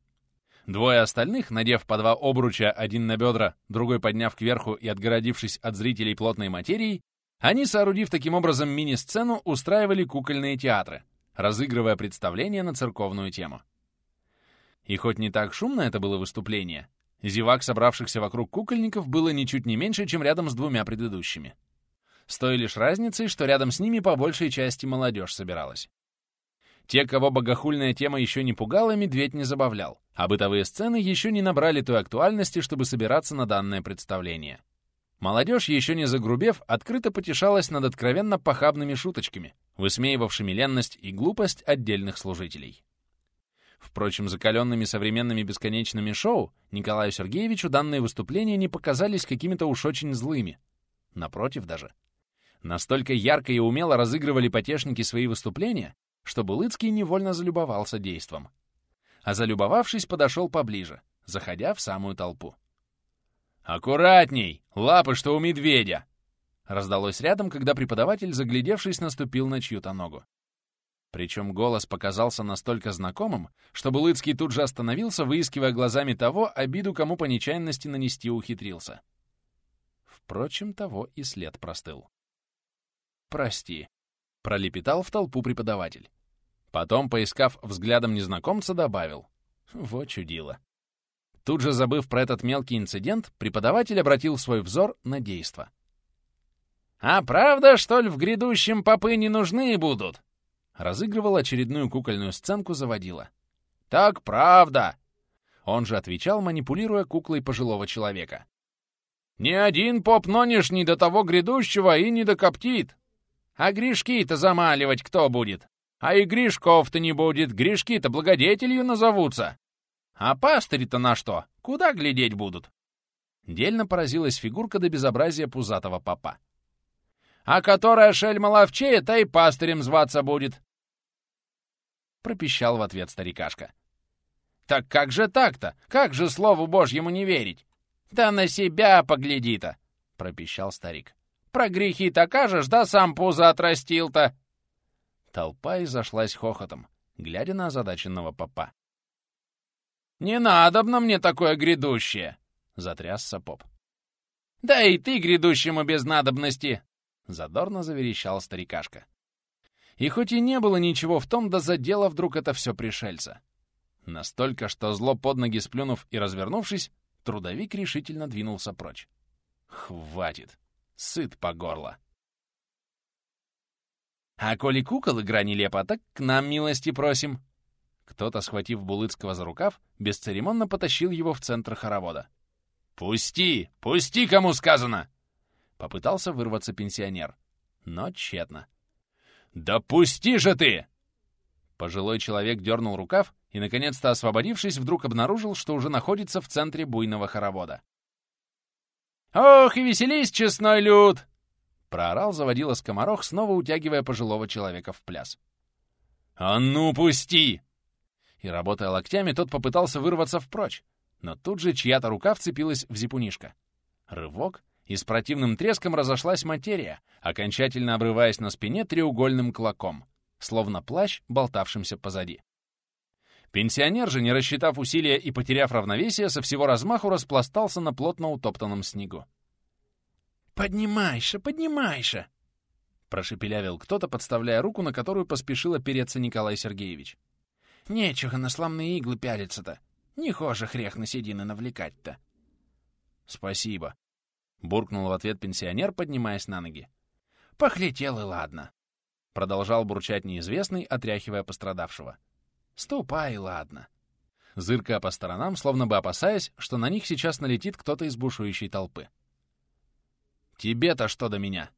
Двое остальных, надев по два обруча, один на бедра, другой подняв кверху и отгородившись от зрителей плотной материей, они, соорудив таким образом мини-сцену, устраивали кукольные театры, разыгрывая представления на церковную тему. И хоть не так шумно это было выступление, зевак, собравшихся вокруг кукольников, было ничуть не меньше, чем рядом с двумя предыдущими. С той лишь разницей, что рядом с ними по большей части молодежь собиралась. Те, кого богохульная тема еще не пугала, медведь не забавлял, а бытовые сцены еще не набрали той актуальности, чтобы собираться на данное представление. Молодежь, еще не загрубев, открыто потешалась над откровенно похабными шуточками, высмеивавшими ленность и глупость отдельных служителей. Впрочем, закаленными современными бесконечными шоу Николаю Сергеевичу данные выступления не показались какими-то уж очень злыми. Напротив даже. Настолько ярко и умело разыгрывали потешники свои выступления, что Булыцкий невольно залюбовался действом. А залюбовавшись, подошел поближе, заходя в самую толпу. «Аккуратней! Лапы, что у медведя!» Раздалось рядом, когда преподаватель, заглядевшись, наступил на чью-то ногу. Причем голос показался настолько знакомым, что Булыцкий тут же остановился, выискивая глазами того, обиду кому по нечаянности нанести ухитрился. Впрочем, того и след простыл. «Прости», — пролепетал в толпу преподаватель. Потом, поискав взглядом незнакомца, добавил. Вот чудило. Тут же, забыв про этот мелкий инцидент, преподаватель обратил свой взор на действо. «А правда, что ли, в грядущем попы не нужны будут?» Разыгрывал очередную кукольную сценку заводила. «Так правда!» Он же отвечал, манипулируя куклой пожилого человека. «Ни один поп нонешний до того грядущего и не докоптит. А грешки-то замаливать кто будет? А и грешков-то не будет, грешки-то благодетелью назовутся. А пастыри-то на что? Куда глядеть будут?» Дельно поразилась фигурка до безобразия пузатого попа. «А которая шельма ловчее, та и пастырем зваться будет!» Пропищал в ответ старикашка. «Так как же так-то? Как же слову Божьему не верить? Да на себя погляди-то!» — пропищал старик. «Про грехи-то кажешь, да сам пузо отрастил-то!» Толпа и зашлась хохотом, глядя на озадаченного попа. «Не надобно мне такое грядущее!» — затрясся поп. «Да и ты грядущему без надобности!» — задорно заверещал старикашка. И хоть и не было ничего в том, да задело вдруг это все пришельца. Настолько, что зло под ноги сплюнув и развернувшись, трудовик решительно двинулся прочь. Хватит. Сыт по горло. А коли кукол игра нелепа, так к нам милости просим. Кто-то, схватив Булыцкого за рукав, бесцеремонно потащил его в центр хоровода. «Пусти! Пусти, кому сказано!» Попытался вырваться пенсионер, но тщетно. «Да пусти же ты!» Пожилой человек дернул рукав и, наконец-то освободившись, вдруг обнаружил, что уже находится в центре буйного хоровода. «Ох, и веселись, честной люд!» Проорал заводила скоморох, снова утягивая пожилого человека в пляс. «А ну, пусти!» И, работая локтями, тот попытался вырваться впрочь, но тут же чья-то рука вцепилась в зипунишко. Рывок, и с противным треском разошлась материя, окончательно обрываясь на спине треугольным клоком, словно плащ, болтавшимся позади. Пенсионер же, не рассчитав усилия и потеряв равновесие, со всего размаху распластался на плотно утоптанном снегу. «Поднимайся, поднимайся!» Прошепелявил кто-то, подставляя руку, на которую поспешил опереться Николай Сергеевич. Нечего на сломные иглы пялиться-то. Не хоже хрех на седины навлекать-то. Спасибо. Буркнул в ответ пенсионер, поднимаясь на ноги. Похлетел и ладно. Продолжал бурчать неизвестный, отряхивая пострадавшего. Ступай, ладно. Зыркая по сторонам, словно бы опасаясь, что на них сейчас налетит кто-то из бушующей толпы. «Тебе-то что до меня?»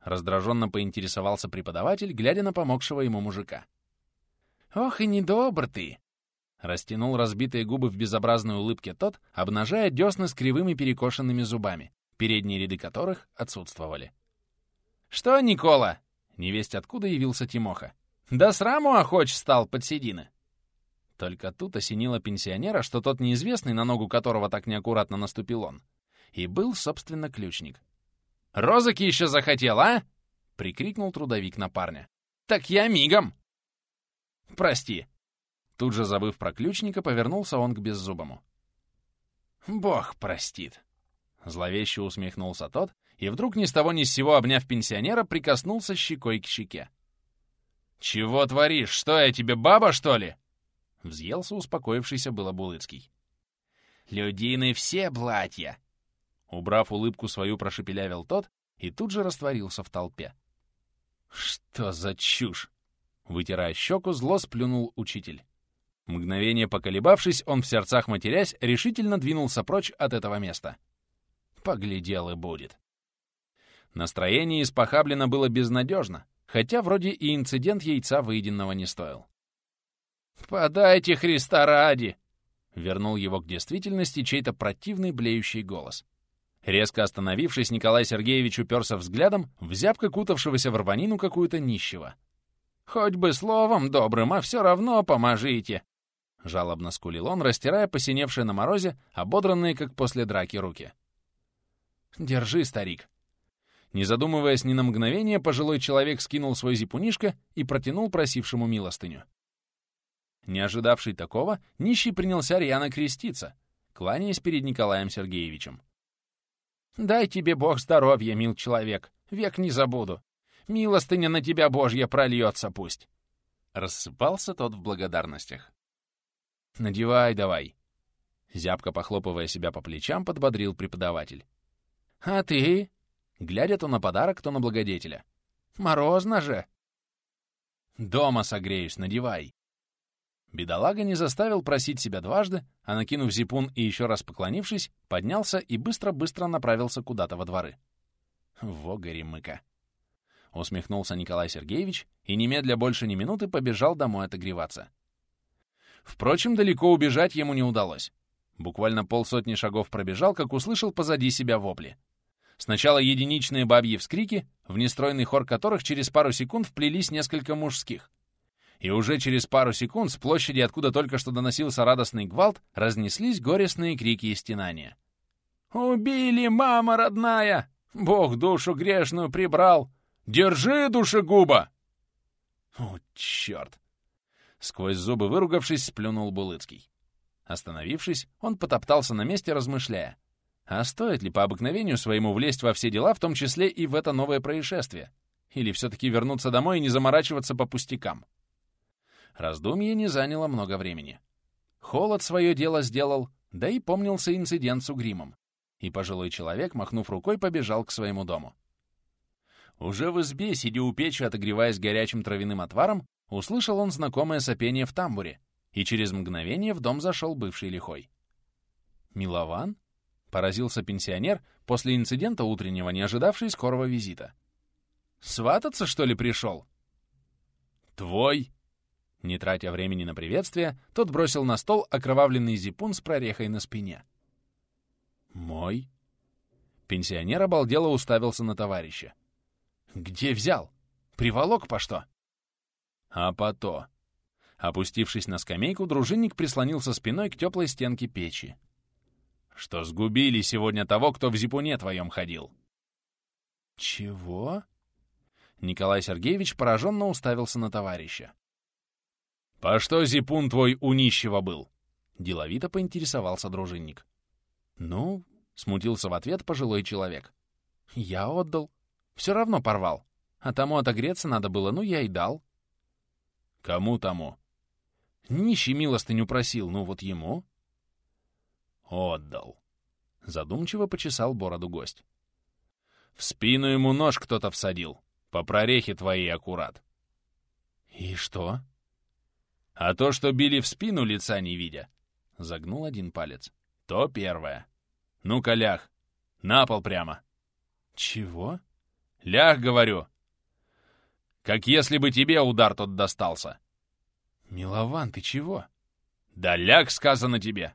Раздраженно поинтересовался преподаватель, глядя на помогшего ему мужика. «Ох и недобр ты!» Растянул разбитые губы в безобразной улыбке тот, обнажая десны с кривыми перекошенными зубами, передние ряды которых отсутствовали. «Что, Никола?» — невесть откуда явился Тимоха. «Да сраму охоч стал под седины!» Только тут осенило пенсионера, что тот неизвестный, на ногу которого так неаккуратно наступил он, и был, собственно, ключник. «Розыки еще захотел, а?» — прикрикнул трудовик на парня. «Так я мигом!» «Прости». Тут же, забыв про ключника, повернулся он к беззубому. «Бог простит!» Зловеще усмехнулся тот, и вдруг ни с того ни с сего, обняв пенсионера, прикоснулся щекой к щеке. «Чего творишь? Что я тебе, баба, что ли?» Взъелся успокоившийся было Булыцкий. «Людины все блатья!» Убрав улыбку свою, прошепелявил тот и тут же растворился в толпе. «Что за чушь?» Вытирая щеку, зло сплюнул учитель. Мгновение поколебавшись, он в сердцах матерясь, решительно двинулся прочь от этого места. Поглядел и будет. Настроение из Похаблина было безнадежно, хотя вроде и инцидент яйца выеденного не стоил. «Подайте Христа ради!» — вернул его к действительности чей-то противный блеющий голос. Резко остановившись, Николай Сергеевич уперся взглядом в зябко кутавшегося в рванину какую-то нищего. «Хоть бы словом добрым, а все равно поможите!» Жалобно скулил он, растирая посиневшие на морозе, ободранные, как после драки, руки. «Держи, старик!» Не задумываясь ни на мгновение, пожилой человек скинул свой зипунишко и протянул просившему милостыню. Не ожидавший такого, нищий принялся рьяно креститься, кланяясь перед Николаем Сергеевичем. «Дай тебе Бог здоровья, мил человек, век не забуду. Милостыня на тебя Божья прольется пусть!» Рассыпался тот в благодарностях. «Надевай давай!» Зябко похлопывая себя по плечам, подбодрил преподаватель. «А ты?» Глядя то на подарок, то на благодетеля. «Морозно же!» «Дома согреюсь, надевай!» Бедолага не заставил просить себя дважды, а, накинув зипун и еще раз поклонившись, поднялся и быстро-быстро направился куда-то во дворы. Во горемыка! Усмехнулся Николай Сергеевич и немедля больше ни минуты побежал домой отогреваться. Впрочем, далеко убежать ему не удалось. Буквально полсотни шагов пробежал, как услышал позади себя вопли. Сначала единичные бабьи вскрики, в нестройный хор которых через пару секунд вплелись несколько мужских — и уже через пару секунд с площади, откуда только что доносился радостный гвалт, разнеслись горестные крики и стенания. «Убили, мама родная! Бог душу грешную прибрал! Держи, душегуба!» «О, черт!» Сквозь зубы выругавшись, сплюнул Булыцкий. Остановившись, он потоптался на месте, размышляя. А стоит ли по обыкновению своему влезть во все дела, в том числе и в это новое происшествие? Или все-таки вернуться домой и не заморачиваться по пустякам? Раздумье не заняло много времени. Холод свое дело сделал, да и помнился инцидент с угримом. И пожилой человек, махнув рукой, побежал к своему дому. Уже в избе, сидя у печи, отогреваясь горячим травяным отваром, услышал он знакомое сопение в тамбуре, и через мгновение в дом зашел бывший лихой. «Милован?» — поразился пенсионер, после инцидента утреннего, не ожидавший скорого визита. «Свататься, что ли, пришел?» «Твой!» Не тратя времени на приветствие, тот бросил на стол окровавленный зипун с прорехой на спине. «Мой?» Пенсионер обалдело уставился на товарища. «Где взял? Приволок по что?» «А по то». Опустившись на скамейку, дружинник прислонился спиной к теплой стенке печи. «Что сгубили сегодня того, кто в зипуне твоем ходил?» «Чего?» Николай Сергеевич пораженно уставился на товарища. «По что зипун твой у нищего был?» — деловито поинтересовался дружинник. «Ну?» — смутился в ответ пожилой человек. «Я отдал. Все равно порвал. А тому отогреться надо было, ну я и дал». «Кому тому?» «Нищий милостыню просил, ну вот ему». «Отдал». Задумчиво почесал бороду гость. «В спину ему нож кто-то всадил. По прорехе твоей аккурат». «И что?» А то, что били в спину, лица не видя, — загнул один палец, — то первое. Ну-ка, лях. На пол прямо. Чего? Лях, говорю. Как если бы тебе удар тот достался. Милован, ты чего? Да ляг, сказано тебе.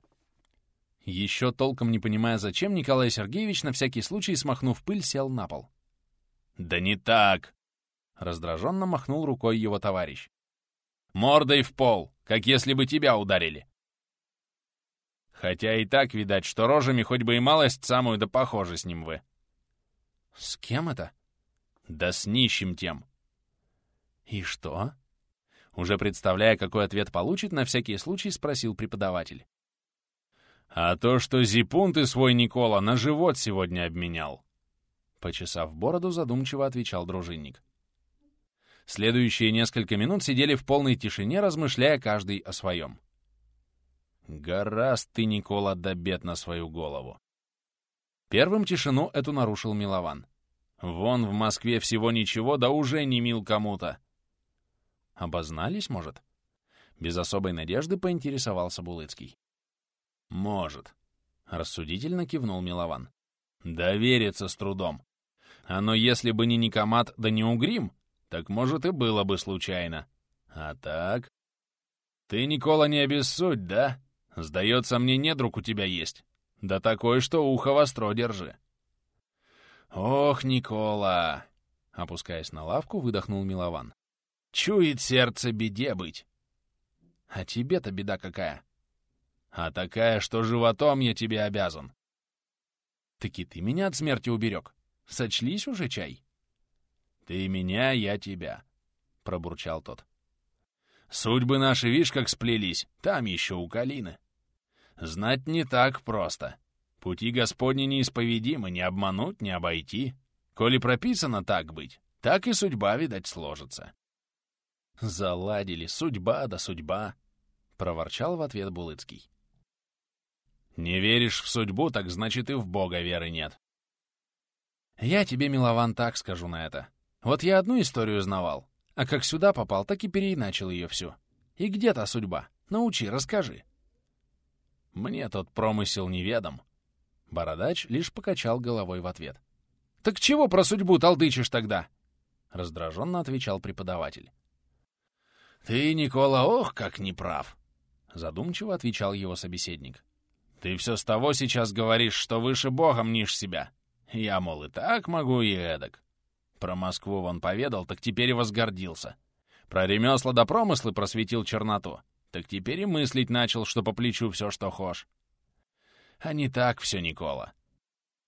Еще толком не понимая, зачем, Николай Сергеевич на всякий случай, смахнув пыль, сел на пол. «Да не так!» — раздраженно махнул рукой его товарищ. Мордой в пол, как если бы тебя ударили. Хотя и так видать, что рожами хоть бы и малость самую да похожи с ним вы. С кем это? Да с нищим тем. И что? Уже представляя, какой ответ получит, на всякий случай спросил преподаватель. «А то, что зипун ты свой, Никола, на живот сегодня обменял!» Почесав бороду, задумчиво отвечал дружинник. Следующие несколько минут сидели в полной тишине, размышляя каждый о своем. «Гораст ты, Никола, до бед на свою голову!» Первым тишину эту нарушил Милован. «Вон в Москве всего ничего, да уже не мил кому-то!» «Обознались, может?» Без особой надежды поинтересовался Булыцкий. «Может», — рассудительно кивнул Милован. «Довериться с трудом. А но если бы не Никомат да не Угрим, так, может, и было бы случайно. А так...» «Ты, Никола, не обессудь, да? Сдается мне, недруг у тебя есть. Да такой, что ухо востро держи». «Ох, Никола!» Опускаясь на лавку, выдохнул Милован. «Чует сердце беде быть». «А тебе-то беда какая?» А такая, что животом я тебе обязан. Таки ты меня от смерти уберег. Сочлись уже чай? Ты меня, я тебя, — пробурчал тот. Судьбы наши, видишь, как сплелись, там еще у Калины. Знать не так просто. Пути Господни неисповедимы, не обмануть, не обойти. Коли прописано так быть, так и судьба, видать, сложится. Заладили, судьба да судьба, — проворчал в ответ Булыцкий. Не веришь в судьбу, так значит и в Бога веры нет. Я тебе, Милован, так скажу на это. Вот я одну историю знавал, а как сюда попал, так и переиначил ее всю. И где та судьба? Научи, расскажи. Мне тот промысел неведом. Бородач лишь покачал головой в ответ. «Так чего про судьбу толдычишь тогда?» Раздраженно отвечал преподаватель. «Ты, Никола, ох, как неправ!» Задумчиво отвечал его собеседник. Ты все с того сейчас говоришь, что выше Бога мнишь себя. Я, мол, и так могу, и эдак. Про Москву он поведал, так теперь и возгордился. Про ремесла да промыслы просветил черноту. Так теперь и мыслить начал, что по плечу все, что хошь. А не так все, Никола.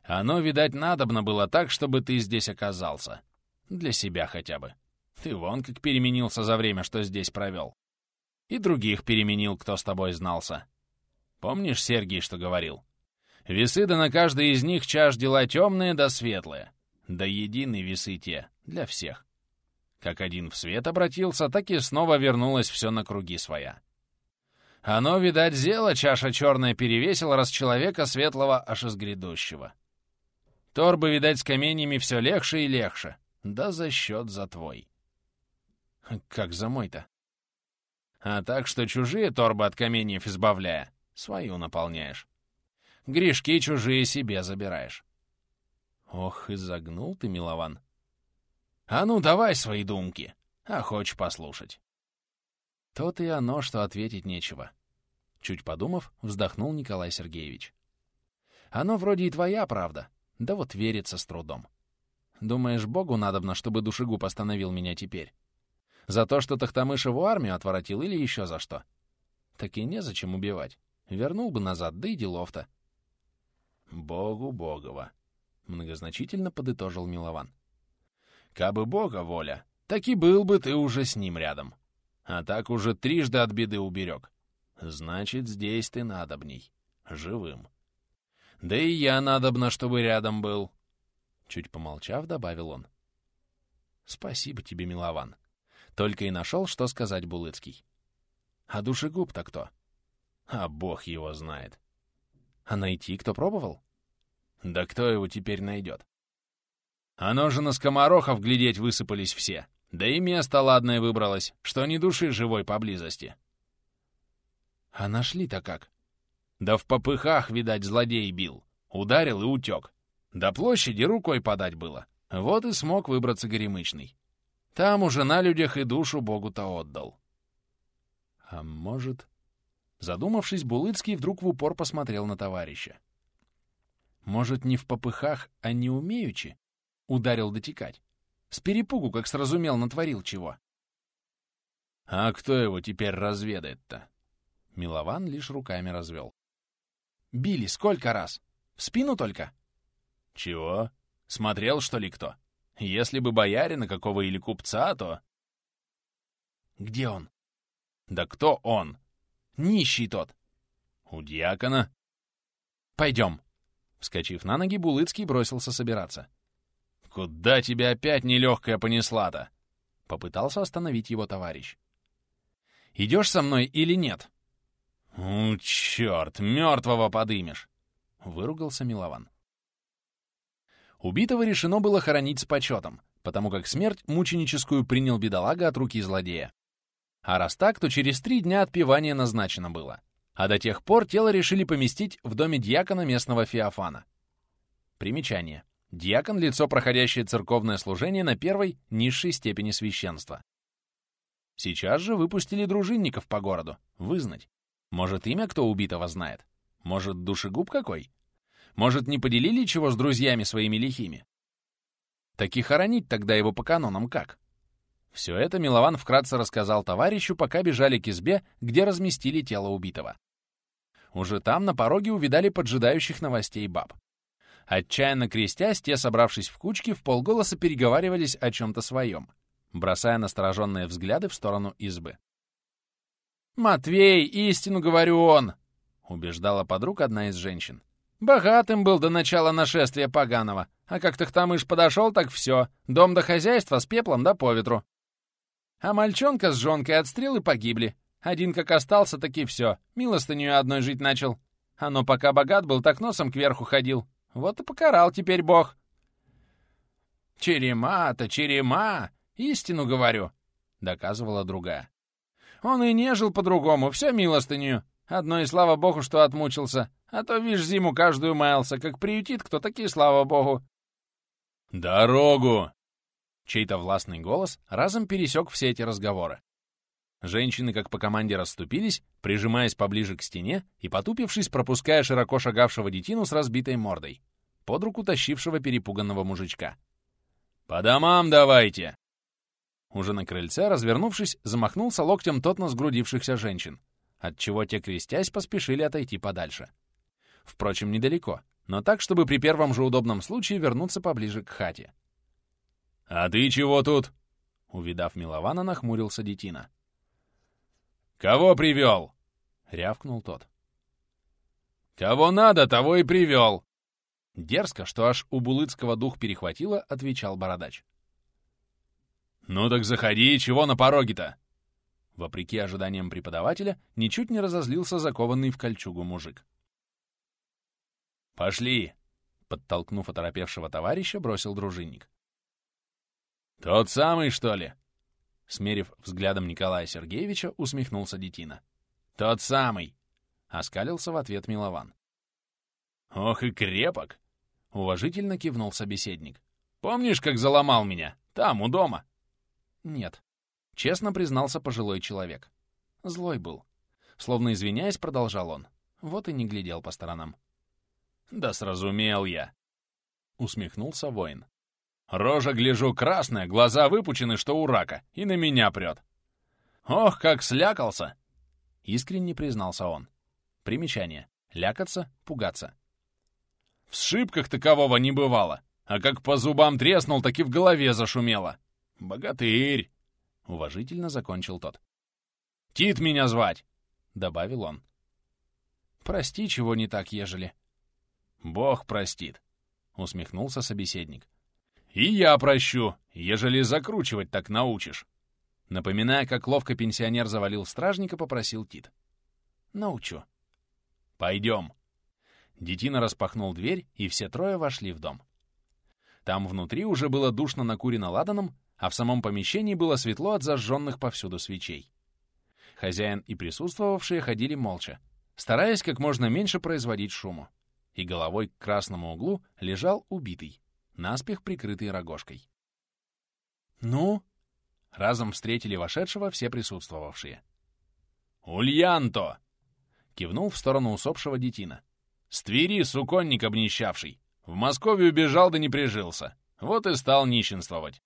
Оно, видать, надобно было так, чтобы ты здесь оказался. Для себя хотя бы. Ты вон как переменился за время, что здесь провел. И других переменил, кто с тобой знался. Помнишь, Сергий, что говорил? Весы да на каждой из них чаш дела темные да светлые. Да едины весы те, для всех. Как один в свет обратился, так и снова вернулось все на круги своя. Оно, видать, зело чаша черная перевесила, раз человека светлого аж из грядущего. Торбы, видать, с каменьями все легче и легче, да за счет за твой. Как за мой-то? А так, что чужие торбы от каменьев избавляя, свою наполняешь. Грешки чужие себе забираешь. Ох, и загнул ты, милован. А ну, давай свои думки, а хочешь послушать. То-то и оно, что ответить нечего. Чуть подумав, вздохнул Николай Сергеевич. Оно вроде и твоя правда, да вот верится с трудом. Думаешь, Богу надобно, чтобы душегуб остановил меня теперь? За то, что Тахтамышеву армию отворотил или еще за что? Так и незачем убивать. Вернул бы назад, да и делов-то. Богу Богова, — многозначительно подытожил Милован. Кабы Бога воля, так и был бы ты уже с ним рядом. А так уже трижды от беды уберег. Значит, здесь ты надобней, живым. Да и я надобно, чтобы рядом был. Чуть помолчав, добавил он. Спасибо тебе, Милован. Только и нашел, что сказать Булыцкий. А душегуб-то кто? А бог его знает. А найти кто пробовал? Да кто его теперь найдет? Оно же на скоморохов глядеть высыпались все. Да и место ладное выбралось, что ни души живой поблизости. А нашли-то как? Да в попыхах, видать, злодей бил. Ударил и утек. До площади рукой подать было. Вот и смог выбраться горемычный. Там уже на людях и душу Богу-то отдал. А может... Задумавшись, Булыцкий вдруг в упор посмотрел на товарища. «Может, не в попыхах, а не умеючи?» — ударил дотекать. С перепугу, как сразумел, натворил чего. «А кто его теперь разведает-то?» Милован лишь руками развел. «Били сколько раз? В спину только?» «Чего? Смотрел, что ли, кто? Если бы боярина какого или купца, то...» «Где он?» Да кто он? Нищий тот. У дьякона? Пойдем. Вскочив на ноги, Булыцкий бросился собираться. Куда тебя опять нелегкая понесла-то? Попытался остановить его товарищ. Идешь со мной или нет? «У, черт, мертвого подымешь!» — выругался Милован. Убитого решено было хоронить с почетом, потому как смерть мученическую принял бедолага от руки злодея. А раз так, то через три дня отпевание назначено было. А до тех пор тело решили поместить в доме дьякона местного Феофана. Примечание. Дьякон — лицо, проходящее церковное служение на первой, низшей степени священства. Сейчас же выпустили дружинников по городу, вызнать. Может, имя кто убитого знает? Может, душегуб какой? Может, не поделили чего с друзьями своими лихими? Так и хоронить тогда его по канонам как? Все это Милован вкратце рассказал товарищу, пока бежали к избе, где разместили тело убитого. Уже там на пороге увидали поджидающих новостей баб. Отчаянно крестясь, те, собравшись в кучки, в полголоса переговаривались о чем-то своем, бросая настороженные взгляды в сторону избы. «Матвей, истину говорю он!» — убеждала подруг одна из женщин. «Богатым был до начала нашествия поганого, а как Тахтамыш подошел, так все, дом до хозяйства с пеплом да по ветру. А мальчонка с жонкой от стрелы погибли. Один как остался, так и все, милостыню одной жить начал. Оно пока богат был, так носом кверху ходил. Вот и покарал теперь бог». «Черема-то, черема! Истину говорю!» — доказывала другая. Он и не жил по-другому, все милостыню. Одно и слава богу, что отмучился. А то, вишь, зиму каждую маялся, как приютит кто, такие слава богу. «Дорогу!» Чей-то властный голос разом пересек все эти разговоры. Женщины, как по команде, расступились, прижимаясь поближе к стене и потупившись, пропуская широко шагавшего детину с разбитой мордой, под руку тащившего перепуганного мужичка. «По домам давайте!» Уже на крыльце, развернувшись, замахнулся локтем тот на сгрудившихся женщин, отчего те, крестясь, поспешили отойти подальше. Впрочем, недалеко, но так, чтобы при первом же удобном случае вернуться поближе к хате. «А ты чего тут?» Увидав Милована, нахмурился детина. «Кого привел?» — рявкнул тот. «Кого надо, того и привел!» Дерзко, что аж у Булыцкого дух перехватило, отвечал бородач. «Ну так заходи, чего на пороге-то?» Вопреки ожиданиям преподавателя, ничуть не разозлился закованный в кольчугу мужик. «Пошли!» — подтолкнув оторопевшего товарища, бросил дружинник. «Тот самый, что ли?» Смерив взглядом Николая Сергеевича, усмехнулся детина. «Тот самый!» — оскалился в ответ Милован. «Ох и крепок!» — уважительно кивнул собеседник. «Помнишь, как заломал меня? Там, у дома?» «Нет», — честно признался пожилой человек. Злой был. Словно извиняясь, продолжал он. Вот и не глядел по сторонам. «Да сразумел я!» — усмехнулся воин. «Рожа, гляжу, красная, глаза выпучены, что у рака, и на меня прет. Ох, как слякался!» Искренне признался он. Примечание. Лякаться, пугаться. В сшибках такового не бывало, а как по зубам треснул, так и в голове зашумело. «Богатырь!» — уважительно закончил тот. «Тит меня звать!» — добавил он. «Прости, чего не так, ежели...» «Бог простит!» — усмехнулся собеседник. «И я прощу, ежели закручивать так научишь!» Напоминая, как ловко пенсионер завалил стражника, попросил Тит. «Научу». «Пойдем». Детина распахнул дверь, и все трое вошли в дом. Там внутри уже было душно накурено ладаном, а в самом помещении было светло от зажженных повсюду свечей. Хозяин и присутствовавшие ходили молча, стараясь как можно меньше производить шуму. И головой к красному углу лежал убитый, наспех прикрытый рогожкой. «Ну?» — разом встретили вошедшего все присутствовавшие. «Ульянто!» — кивнул в сторону усопшего детина. «С Твери суконник обнищавший. В Москве убежал да не прижился. Вот и стал нищенствовать.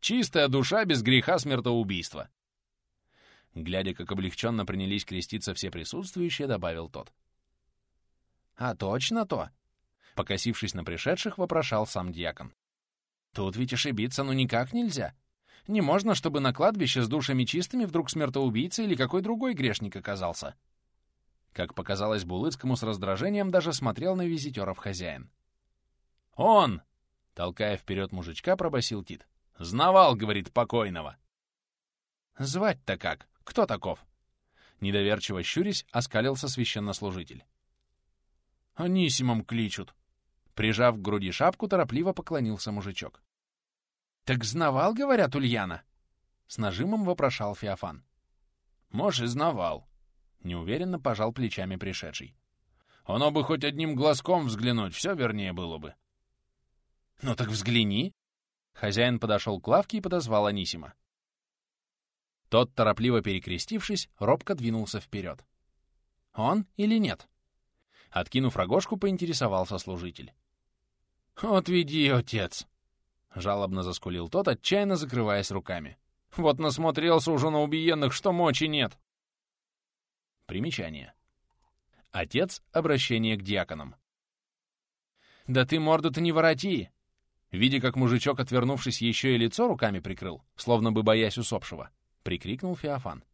Чистая душа без греха смертоубийства. Глядя, как облегченно принялись креститься все присутствующие, добавил тот. «А точно то?» Покосившись на пришедших, вопрошал сам дьякон. «Тут ведь ошибиться ну никак нельзя. Не можно, чтобы на кладбище с душами чистыми вдруг смертоубийца или какой другой грешник оказался. Как показалось Булыцкому с раздражением, даже смотрел на визитеров хозяин. «Он!» — толкая вперед мужичка, пробасил Тит. «Знавал, — говорит, — покойного!» «Звать-то как? Кто таков?» Недоверчиво щурясь, оскалился священнослужитель. «Анисимом кличут!» Прижав к груди шапку, торопливо поклонился мужичок. «Так знавал, говорят, Ульяна?» С нажимом вопрошал Феофан. «Может, и знавал», — неуверенно пожал плечами пришедший. «Оно бы хоть одним глазком взглянуть, все вернее было бы». «Ну так взгляни!» Хозяин подошел к лавке и подозвал Анисима. Тот, торопливо перекрестившись, робко двинулся вперед. «Он или нет?» Откинув рогожку, поинтересовался служитель. «Отведи, отец!» — жалобно заскулил тот, отчаянно закрываясь руками. «Вот насмотрелся уже на убиенных, что мочи нет!» Примечание. Отец — обращение к диаконам. «Да ты морду-то не вороти!» Видя, как мужичок, отвернувшись, еще и лицо руками прикрыл, словно бы боясь усопшего, прикрикнул Феофан.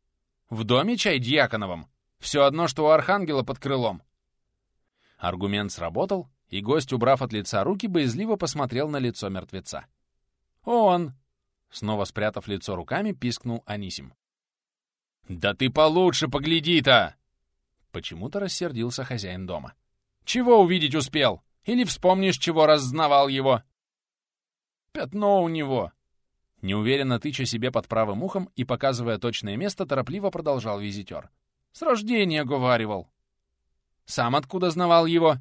«В доме чай дьяконовом! Все одно, что у архангела под крылом!» Аргумент сработал, и гость, убрав от лица руки, боязливо посмотрел на лицо мертвеца. «Он!» Снова спрятав лицо руками, пискнул Анисим. «Да ты получше погляди-то!» Почему-то рассердился хозяин дома. «Чего увидеть успел? Или вспомнишь, чего раззнавал его?» «Пятно у него!» Неуверенно тыча себе под правым ухом и показывая точное место, торопливо продолжал визитер. «С рождения говаривал!» «Сам откуда знавал его?»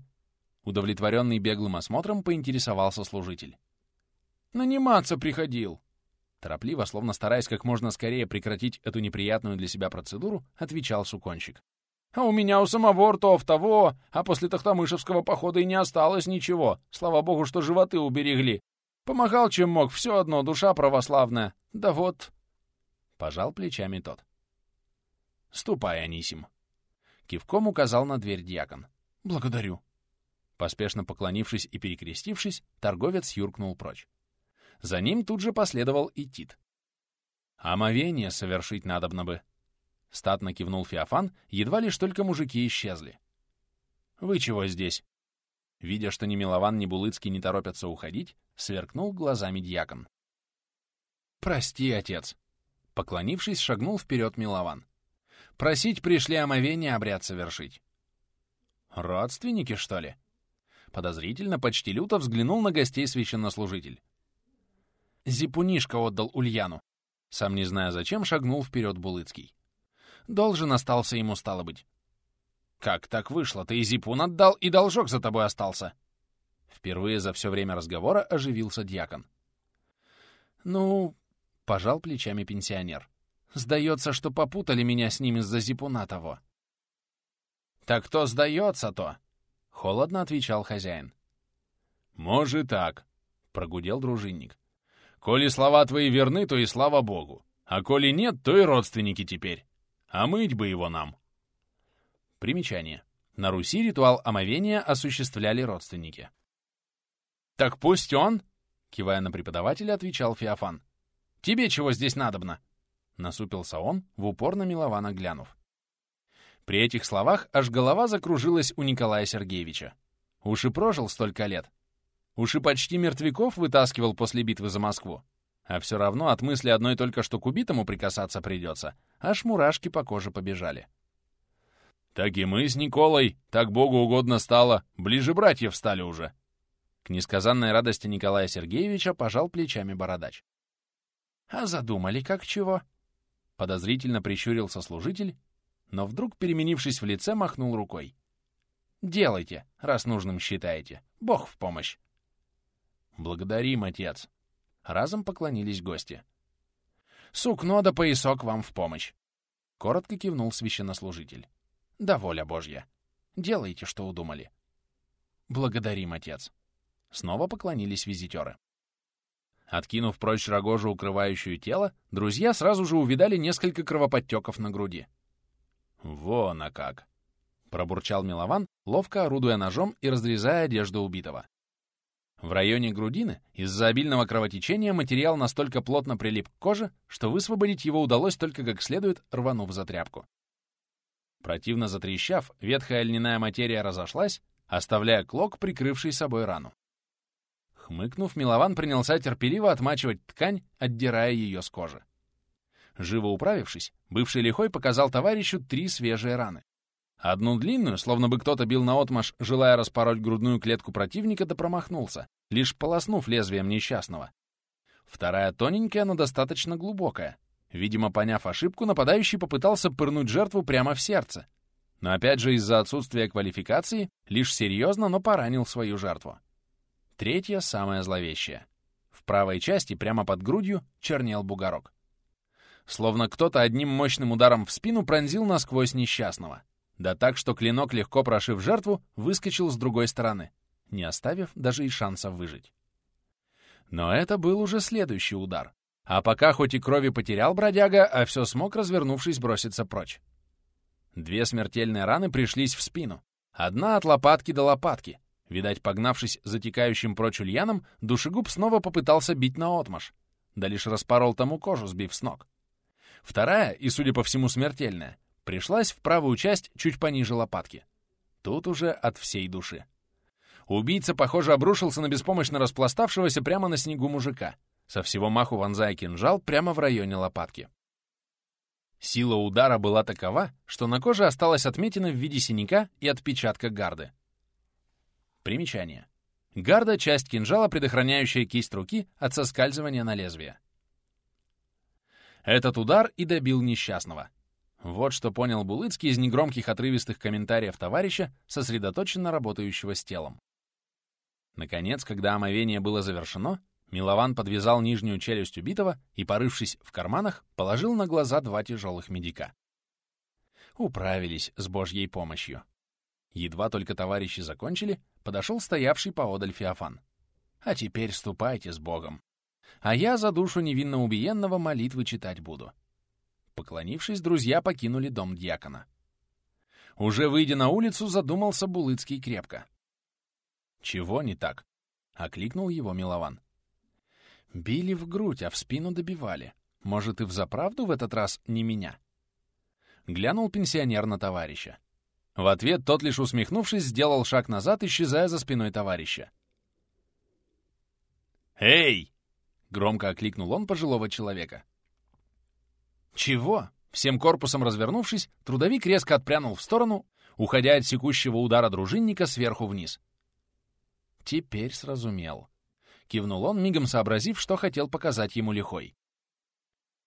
Удовлетворенный беглым осмотром, поинтересовался служитель. «Наниматься приходил!» Торопливо, словно стараясь как можно скорее прекратить эту неприятную для себя процедуру, отвечал сукончик. «А у меня у самого ртов того, а после Тахтамышевского похода и не осталось ничего. Слава богу, что животы уберегли. Помогал, чем мог, все одно, душа православная. Да вот...» Пожал плечами тот. «Ступай, Анисим». Кивком указал на дверь дьякон. «Благодарю». Поспешно поклонившись и перекрестившись, торговец юркнул прочь. За ним тут же последовал и Тит. «Омовение совершить надобно бы!» Статно кивнул Феофан, едва лишь только мужики исчезли. «Вы чего здесь?» Видя, что ни Милован, ни Булыцкий не торопятся уходить, сверкнул глазами дьякон. «Прости, отец!» Поклонившись, шагнул вперед Милован. «Просить пришли омовение обряд совершить». «Родственники, что ли?» Подозрительно, почти люто взглянул на гостей священнослужитель. Зипунишка отдал Ульяну. Сам не зная зачем, шагнул вперед Булыцкий. Должен остался ему, стало быть. «Как так вышло? Ты и Зипун отдал, и должок за тобой остался!» Впервые за все время разговора оживился дьякон. «Ну...» — пожал плечами пенсионер. «Сдается, что попутали меня с ним из-за Зипуна того». «Так кто сдается-то?» — холодно отвечал хозяин. «Может так», — прогудел дружинник. «Коли слова твои верны, то и слава богу. А коли нет, то и родственники теперь. А мыть бы его нам». Примечание. На Руси ритуал омовения осуществляли родственники. «Так пусть он», — кивая на преподавателя, отвечал Феофан. «Тебе чего здесь надобно?» Насупился он, в упор на Милована глянув. При этих словах аж голова закружилась у Николая Сергеевича. Уж и прожил столько лет. Уж и почти мертвяков вытаскивал после битвы за Москву. А все равно от мысли одной только что к убитому прикасаться придется, аж мурашки по коже побежали. «Так и мы с Николой, так Богу угодно стало, ближе братьев стали уже». К несказанной радости Николая Сергеевича пожал плечами бородач. «А задумали как чего?» Подозрительно прищурился служитель но вдруг, переменившись в лице, махнул рукой. «Делайте, раз нужным считаете. Бог в помощь!» «Благодарим, отец!» Разом поклонились гости. «Сукно да поясок вам в помощь!» Коротко кивнул священнослужитель. «Да воля Божья! Делайте, что удумали!» «Благодарим, отец!» Снова поклонились визитеры. Откинув прочь рогожу, укрывающую тело, друзья сразу же увидали несколько кровоподтеков на груди. «Вон, а как!» — пробурчал Милован, ловко орудуя ножом и разрезая одежду убитого. В районе грудины из-за обильного кровотечения материал настолько плотно прилип к коже, что высвободить его удалось только как следует, рванув за тряпку. Противно затрещав, ветхая льняная материя разошлась, оставляя клок, прикрывший собой рану. Хмыкнув, Милован принялся терпеливо отмачивать ткань, отдирая ее с кожи. Живо управившись, бывший лихой показал товарищу три свежие раны. Одну длинную, словно бы кто-то бил наотмашь, желая распороть грудную клетку противника, да промахнулся, лишь полоснув лезвием несчастного. Вторая тоненькая, но достаточно глубокая. Видимо, поняв ошибку, нападающий попытался пырнуть жертву прямо в сердце. Но опять же из-за отсутствия квалификации лишь серьезно, но поранил свою жертву. Третья, самая зловещая. В правой части, прямо под грудью, чернел бугорок. Словно кто-то одним мощным ударом в спину пронзил насквозь несчастного. Да так, что клинок, легко прошив жертву, выскочил с другой стороны, не оставив даже и шанса выжить. Но это был уже следующий удар. А пока хоть и крови потерял бродяга, а все смог, развернувшись, броситься прочь. Две смертельные раны пришлись в спину. Одна от лопатки до лопатки. Видать, погнавшись затекающим прочь Ульяном, душегуб снова попытался бить наотмашь. Да лишь распорол тому кожу, сбив с ног. Вторая, и, судя по всему, смертельная, пришлась в правую часть чуть пониже лопатки. Тут уже от всей души. Убийца, похоже, обрушился на беспомощно распластавшегося прямо на снегу мужика, со всего маху вонзая кинжал прямо в районе лопатки. Сила удара была такова, что на коже осталась отметина в виде синяка и отпечатка гарды. Примечание. Гарда — часть кинжала, предохраняющая кисть руки от соскальзывания на лезвие. Этот удар и добил несчастного. Вот что понял Булыцкий из негромких отрывистых комментариев товарища, сосредоточенно работающего с телом. Наконец, когда омовение было завершено, Милован подвязал нижнюю челюсть убитого и, порывшись в карманах, положил на глаза два тяжелых медика. Управились с божьей помощью. Едва только товарищи закончили, подошел стоявший поодаль Феофан. «А теперь ступайте с Богом а я за душу невинно убиенного молитвы читать буду. Поклонившись, друзья покинули дом дьякона. Уже выйдя на улицу, задумался Булыцкий крепко. «Чего не так?» — окликнул его Милован. «Били в грудь, а в спину добивали. Может, и взаправду в этот раз не меня?» Глянул пенсионер на товарища. В ответ тот, лишь усмехнувшись, сделал шаг назад, исчезая за спиной товарища. «Эй!» Громко окликнул он пожилого человека. «Чего?» Всем корпусом развернувшись, трудовик резко отпрянул в сторону, уходя от секущего удара дружинника сверху вниз. Теперь сразумел. Кивнул он, мигом сообразив, что хотел показать ему лихой.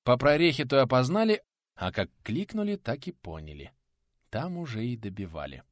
По прорехе то опознали, а как кликнули, так и поняли. Там уже и добивали.